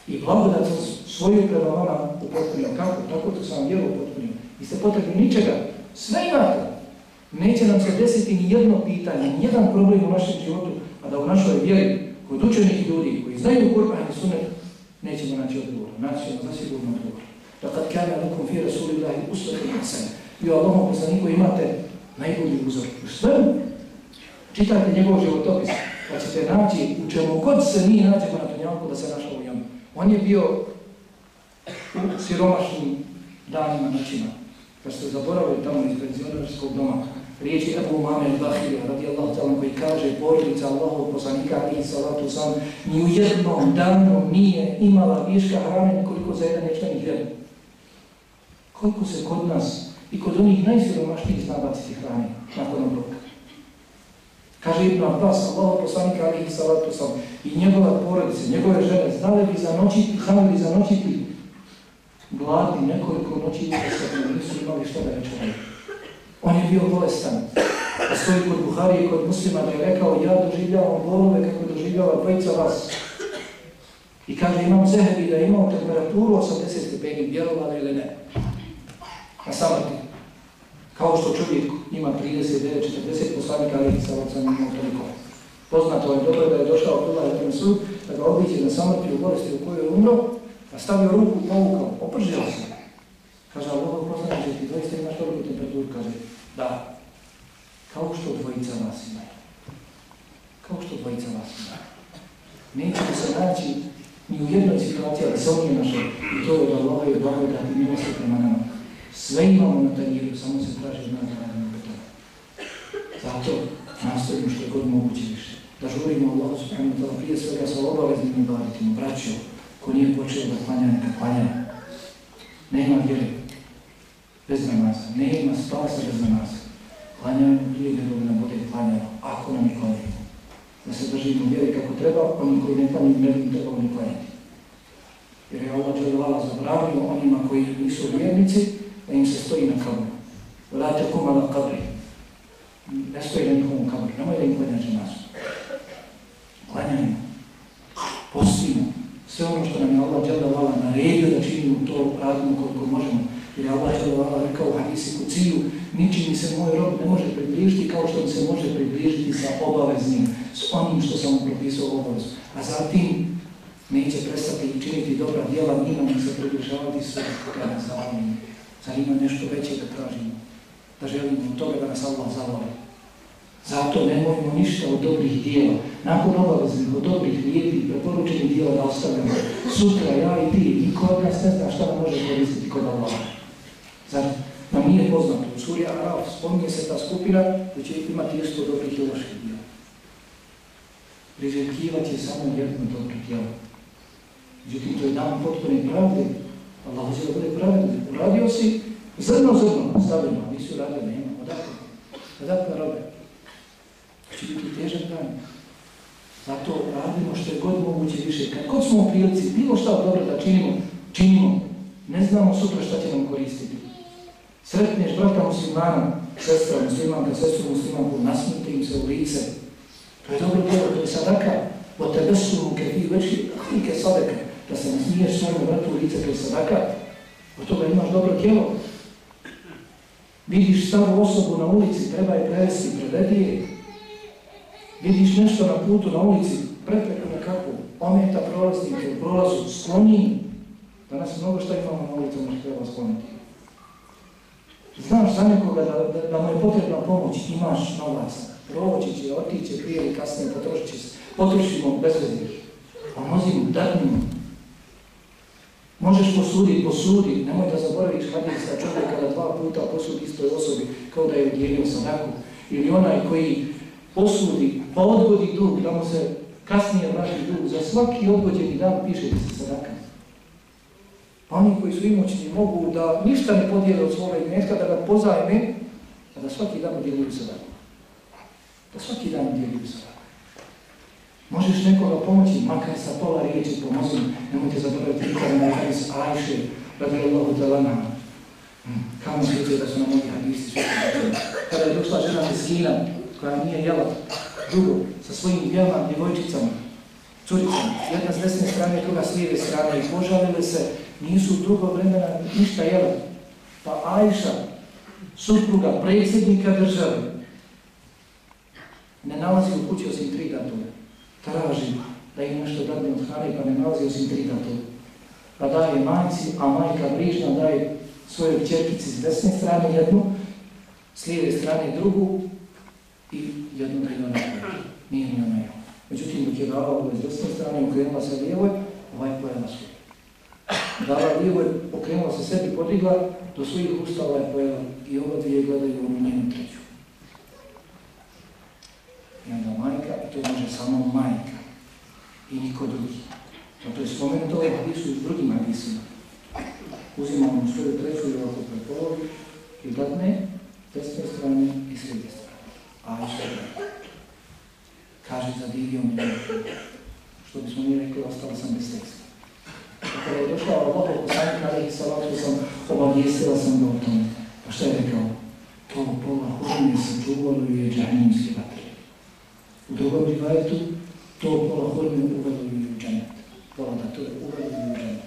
S1: I blagodat svoju prema vama upotpunio. Kako? Tako to sam vjeru upotpunio. Niste potrebni ničega. Sve imate. Neće nam se desiti ni jedno pitanje, ni jedan problem u našem životu, a da u našoj vjeri, kod učenih ljudi koji znaju Kur'an i Sunnet, nećemo naći odgovor. Naći ćemo zasigurno odgovor. Dakle, kana lakum fi rasulillahi uswatun hasana. I u Allahom poslaniku imate najbolji uzor. U svemu čitajte njegov životopis, pa ćete naći u čemu god se mi nađemo na tunjavku da se našao u njemu. On je bio u siromašnim danima, noćima. Kad ste zaboravili tamo iz penzionarskog doma, riječi Ebu Umame al-Bahira, radijallahu ta'ala, koji kaže porodica Allahov poslanika i salatu sam, ni u jednom danu nije imala viška hrane koliko za jedan nečlani hljeb. Koliko se kod nas i kod onih najsiromašnijih zna baciti hrane nakon obroka. Kaže Ibn Abbas, Allahov poslanika alihi salatu sam, i njegova porodica, njegove žene, znali bi zanočiti, znali bi zanočiti gladni nekoliko noći da se nisu imali što da večeraju. On je bio bolestan. Stoji kod Buhari i kod muslima da je rekao ja doživljavam bolove kako doživljava dvojica vas. I kaže imam zehebi da je imao temperaturu 80 stepeni, vjerovali ili ne. Na samrti. Kao što čovjek ima 39-40 poslanika, ali sa ovacom imao toliko. Poznato je dobro da je došao Allah i sud, da ga obiđe na samrti u bolesti u kojoj je umro, a stavio ruku u povukao, opržio se. Kaže, ali ovo poslaniče, ti doista imaš toliku temperaturu? Kaže, da. Kao što dvojica vas imaju. Kao što dvojica vas imaju. Nećete se naći ni u jednoj situaciji, ali se on je našao. I to je od Allaha i od Allaha da ti milosti prema nama. Sve imamo na tanjiru, samo se traži znak da radimo. Zato nastavimo što je god moguće više. Da žurimo Allahu subhanahu ta'ala prije svega sa obaveznim ibaditima, braćo, ko nije počeo da klanja, neka klanja. Nema vjere bez namaza, nema spasa bez namaza. Klanjamo prije nego nam bude klanjano, ako nam i klanjamo. Da se držimo vjeri kako treba, oni koji ne klanjaju ne bi trebalo ni klanjati. Jer je Allah dželvala zabravio onima koji nisu vjernici, da im se stoji na kabru. Vrate kumala kabri. Ne stoji na njihovom kabru, nemoj da im klanjaš namazu. Klanjajmo, postimo, sve ono što nam je Allah dželvala naredio da činimo to radimo koliko možemo. Jer je Allah dželvala rekao u hadisi kuciju, ničim mi se moj rob ne može približiti kao što mi se može približiti sa obaveznim, s onim što sam propisao obavezu. A zatim neće prestati činiti dobra djela, mi nam se približavati sve kada zavolim. Zar ima nešto veće da tražimo, da želimo od toga da nas Allah zavoli. Zato ne molimo ništa od dobrih dijela. Nakon obaveznih, od dobrih, lijepih, preporučenih dijela da ostavimo. Sutra ja i ti, i kod nas ne zna šta može koristiti kod Allah. Zar nam nije poznato? U suri Araf spominje se ta skupina da će imati isto dobrih i loših dijela. Priželjkivat će samo jedno dobro dijelo. Međutim, to je dan potpune pravde. Allah će da bude pravedno. Uradio si zrno, zrno, stavljeno, nisi uradio, nema. Odakle? Odakle robe? će biti težak dan. Zato radimo što je god moguće više. Kad god smo u prilici, bilo šta dobro da činimo, činimo. Ne znamo sutra šta će nam koristiti. Sretneš brata muslimana, sestra muslimanka, sestru muslimanku, nasmijte im se u lice. To je dobro djelo, to je sadaka. O tebe su ruke, vi veći, sadaka. Da se nasmiješ svojom bratu u lice, to je sadaka. Od toga imaš dobro djelo. Vidiš staru osobu na ulici, treba je prevesti, prevedi je. Vidiš nešto na putu, na ulici, prepreku nekakvu, ometa prolaznike u prolazu, skloni. Danas mnogo što imamo na ulicu, možda treba skloniti. Znaš za nekoga da, da, da mu je potrebna pomoć, imaš novac, proći će, otiće, prije ili kasnije, potrošit će se. Potrošimo bez. Pomozimo, dadnimo. Možeš posuditi, posudi, nemoj da zaboraviš čovjeka da dva puta posudi istoj osobi kao da je udjelio sadaku. Ili onaj koji posudi pa odgodi dug, da mu se kasnije vrati dug. Za svaki odgođeni dan piše se sadaka. Pa oni koji su imućni mogu da ništa ne podijele od svoga imetka, da ga pozajme, a da svaki dan udjeljuju sadaku. Da svaki dan udjeljuju sadaku. Možeš nekoga pomoći, makar sa pola riječi pomozi, nemojte zaboraviti nikada na hadis Ajše, radi Allahu talana. Hmm, Kamo sviđe da su nam ovi hadisi Kada je došla žena Meskina, koja nije jela dugo, sa svojim dvijema djevojčicama, curicama, jedna s desne strane, druga s lijeve strane i požalile se, nisu dugo vremena ništa jela. Pa Ajša, supruga predsjednika države, ne nalazi u kući osim tri datuma traži da im nešto dadne od hrane pa ne nalazi osim tri datuma. Pa daje majci, a majka bližna daje svojoj čerkici s desne strane jednu, s lijeve strane drugu i jednu ona Nije ni ona jela. Međutim, dok je dala ovoj s desne strane, okrenula se lijevoj, ovaj pojela svoje. Dala lijevoj, okrenula se sebi, podigla, do svojih usta ovaj pojela i ova dvije gledaju u njenu treću. I onda majka, i to može samo majka i niko drugi. Zato je spomenuto ovaj hadisu i drugim hadisima. Uzimamo svoju treću i ovako prepolovi i dadne desne strane i srednje strane. A što je Kaže, zadivio mi Što bismo mi rekli, ostala sam bez teksta. Kada je došla Allah, poslanik Ali Salatu sam obavijestila sam ga o tome. Pa što je rekao? To pola hudine se čuvalo i je džahnemski vatre. U drugom rivajetu to pola hurme i u dženet. Pola da to je uvelo i u dženet.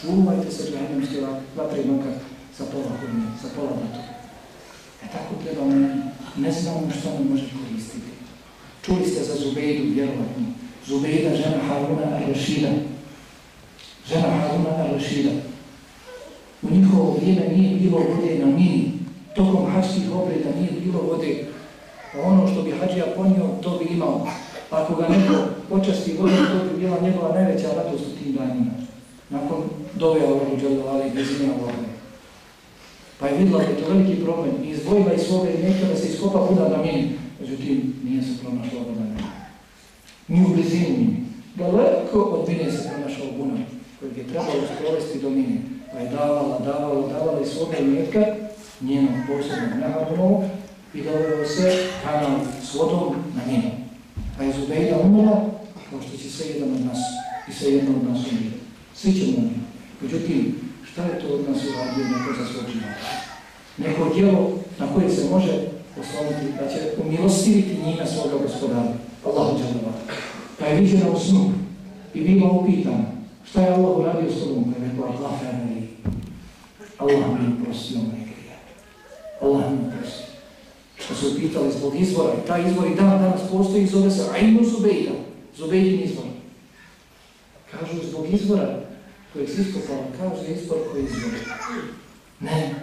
S1: Čuvajte se džahnemske vatre makar sa pola hurme, sa pola to. E tako treba. Ne znamo što nam može koristiti. Čuli ste za Zubejdu, vjerovatno. Zubejda, žena Haruna al-Rashida. Žena Haruna al-Rashida. U njihovo vrijeme nije bilo vode na mini. Tokom hačkih obreda nije bilo vode pa ono što bi hađija ponio, to bi imao. Ako ga neko počasti vodom, to bi bila njegova najveća radost u tim danima. Nakon dove Allahu Đalali, bezine Allahu. Pa je vidjela da je to veliki problem i izdvojila iz svoga imetka da se iskopa Buda na mini. Međutim, nije se pronašla Buda na mini. Ni u blizini mini. Daleko od mine se pronašao Buna, kojeg je trebalo sprovesti do mini. Pa je davala, davala, davala iz svoga imetka, njenog posebnog nahabunovu, i doveo se kanal s vodom na njenu. Pa je Zubejda umrla, kao što će sve jedan od nas i sve jedno od nas umriti. Svi ćemo umriti. Međutim, šta je to od nas uradio neko za svoj život? Neko djelo na koje se može osloniti, da će umilostiviti njima svoga gospodara. Allahu džalava. Pa je viđena u snu i bila upitana šta je Allah uradio s tobom? Pa je rekao Allah fermeri. Allah mi oprostio moje grije. Allah mi oprostio što su pitali zbog izvora. I taj izvor i dan danas postoji zove se Ainu Zubejda. Zubejdin izvor. Kažu zbog izvora kojeg se iskopala, kaže izvor koji izvor. Ne.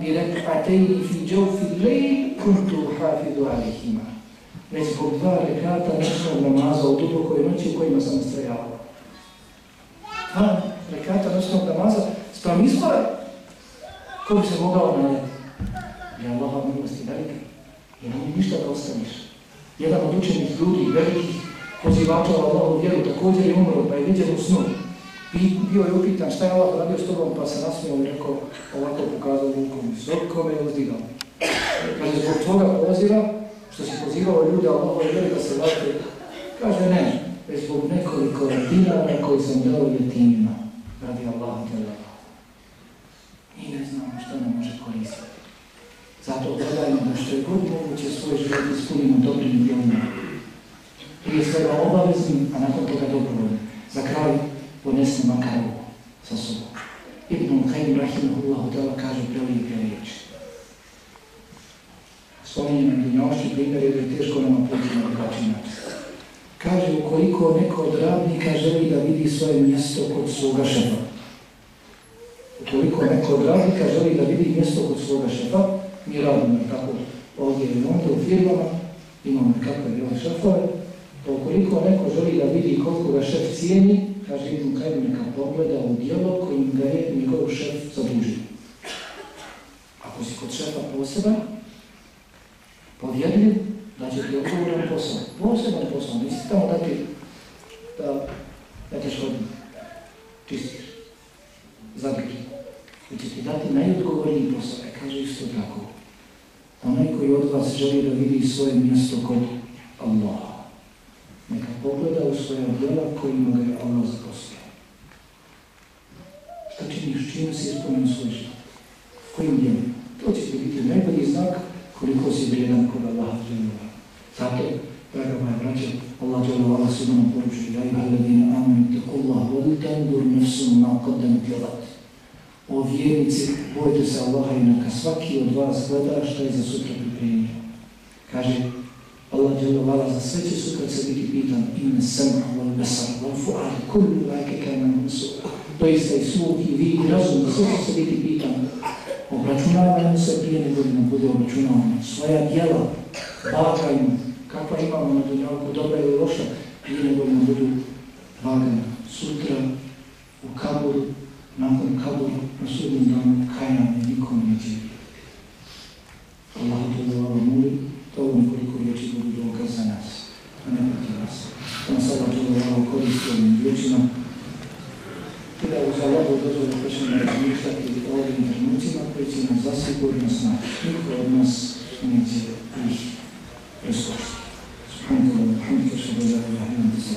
S1: Bi rekatejni fi lej kuntu hafidu alihima. Već zbog dva rekata noćnog namaza u dubokoj noći u kojima sam nastrajavao. Dva rekata noćnog namaza sprem izvora ko bi se mogao nadati je Allaha milosti velika. I nemoj ništa da ostaniš. Jedan od učenih ljudi, velikih pozivača Allahu vjeru, također je umro, pa je viđen u snu. Bio je upitan šta je Allah radio s tobom, pa se nasmio i rekao, ovako pokazao rukom, je uzdigao. Kaže, zbog toga poziva, što si pozivao ljude, Allahu vjeru da se vrate, kaže ne, već zbog nekoliko dinara koji sam dao jetimima, radi Allaha tjela. Mi ne znamo što nam može koristiti. Zato gledajmo da što je god moguće svoj život ispunimo dobrim djelima. Prije svega obaveznim, a nakon toga dobrovoljnim. Za kraj ponesne makar sa sobom. Ibn Qayyim Rahimahullahu Tala kaže prelijepe riječi. Nam dunjaošći primjer jer je teško nama poći na drugačiji. Kaže, ukoliko neko od radnika želi da vidi svoje mjesto kod svoga šefa, ukoliko neko od radnika želi da vidi mjesto kod svoga šefa, mi radimo tako ovdje i onda u firmama, imamo kakve bilo šefove, pa ukoliko neko želi da vidi koliko ga šef cijeni, kaže Ibn Kajim neka pogleda u dijelo kojim ga je njegov šef zadužio. Ako si kod šefa poseban, povjedljiv, da će i odgovoran posao, poseban posao, nisi tamo dati da meteš vodu, čistiš, zadrži. Već će ti dati najodgovorniji posao, e kaže isto tako. Onaj koji od vas želi da vidi svoje mjesto kod Allaha, neka pogleda u svoja djela kojima ga je Allah zaposlio. Šta činiš, čime si ispunio svoj život? Kojim djelom? To će ti biti najbolji znak koliko si vrijedan kod Allaha dželova. Zato, draga moja braća, Allah dželova se nam poručuje, ja i gledina amin, tako Allah, voli tendur nefsum na kodem djelat. O vjernici, bojte se Allaha i neka svaki od vas gleda šta je za sutra pripremio. Kaže, Allah dželova za sve će sutra se biti pitan, ime sam, wal besar, wal fu'ad, kullu lajke kaj nam usu. Doista i sluh i vid, razum, sve će se biti pitan. Obračunavajmo se prije nego li nam bude obračunavano. Svoja djela, vagajmo, kakva imamo na dunjalku, dobra ili loša, prije nego li nam budu vagane. Sutra, u kaburu, nakon kaburu, na sudnjem danu, kaj nam je nikom neće. Allah te vam moli, da ovo nekoliko riječi budu dokaz za nas, a ne protiv vas. Da nam sada to da vam koristi ovim riječima, Ida uzala vodozoru počinje razmišljati o ovim trenucima koji će nam zasigurno znati. Niko od nas neće ih preskočiti. Subhanallah, Alhamdulillah, Shabbat, Alhamdulillah,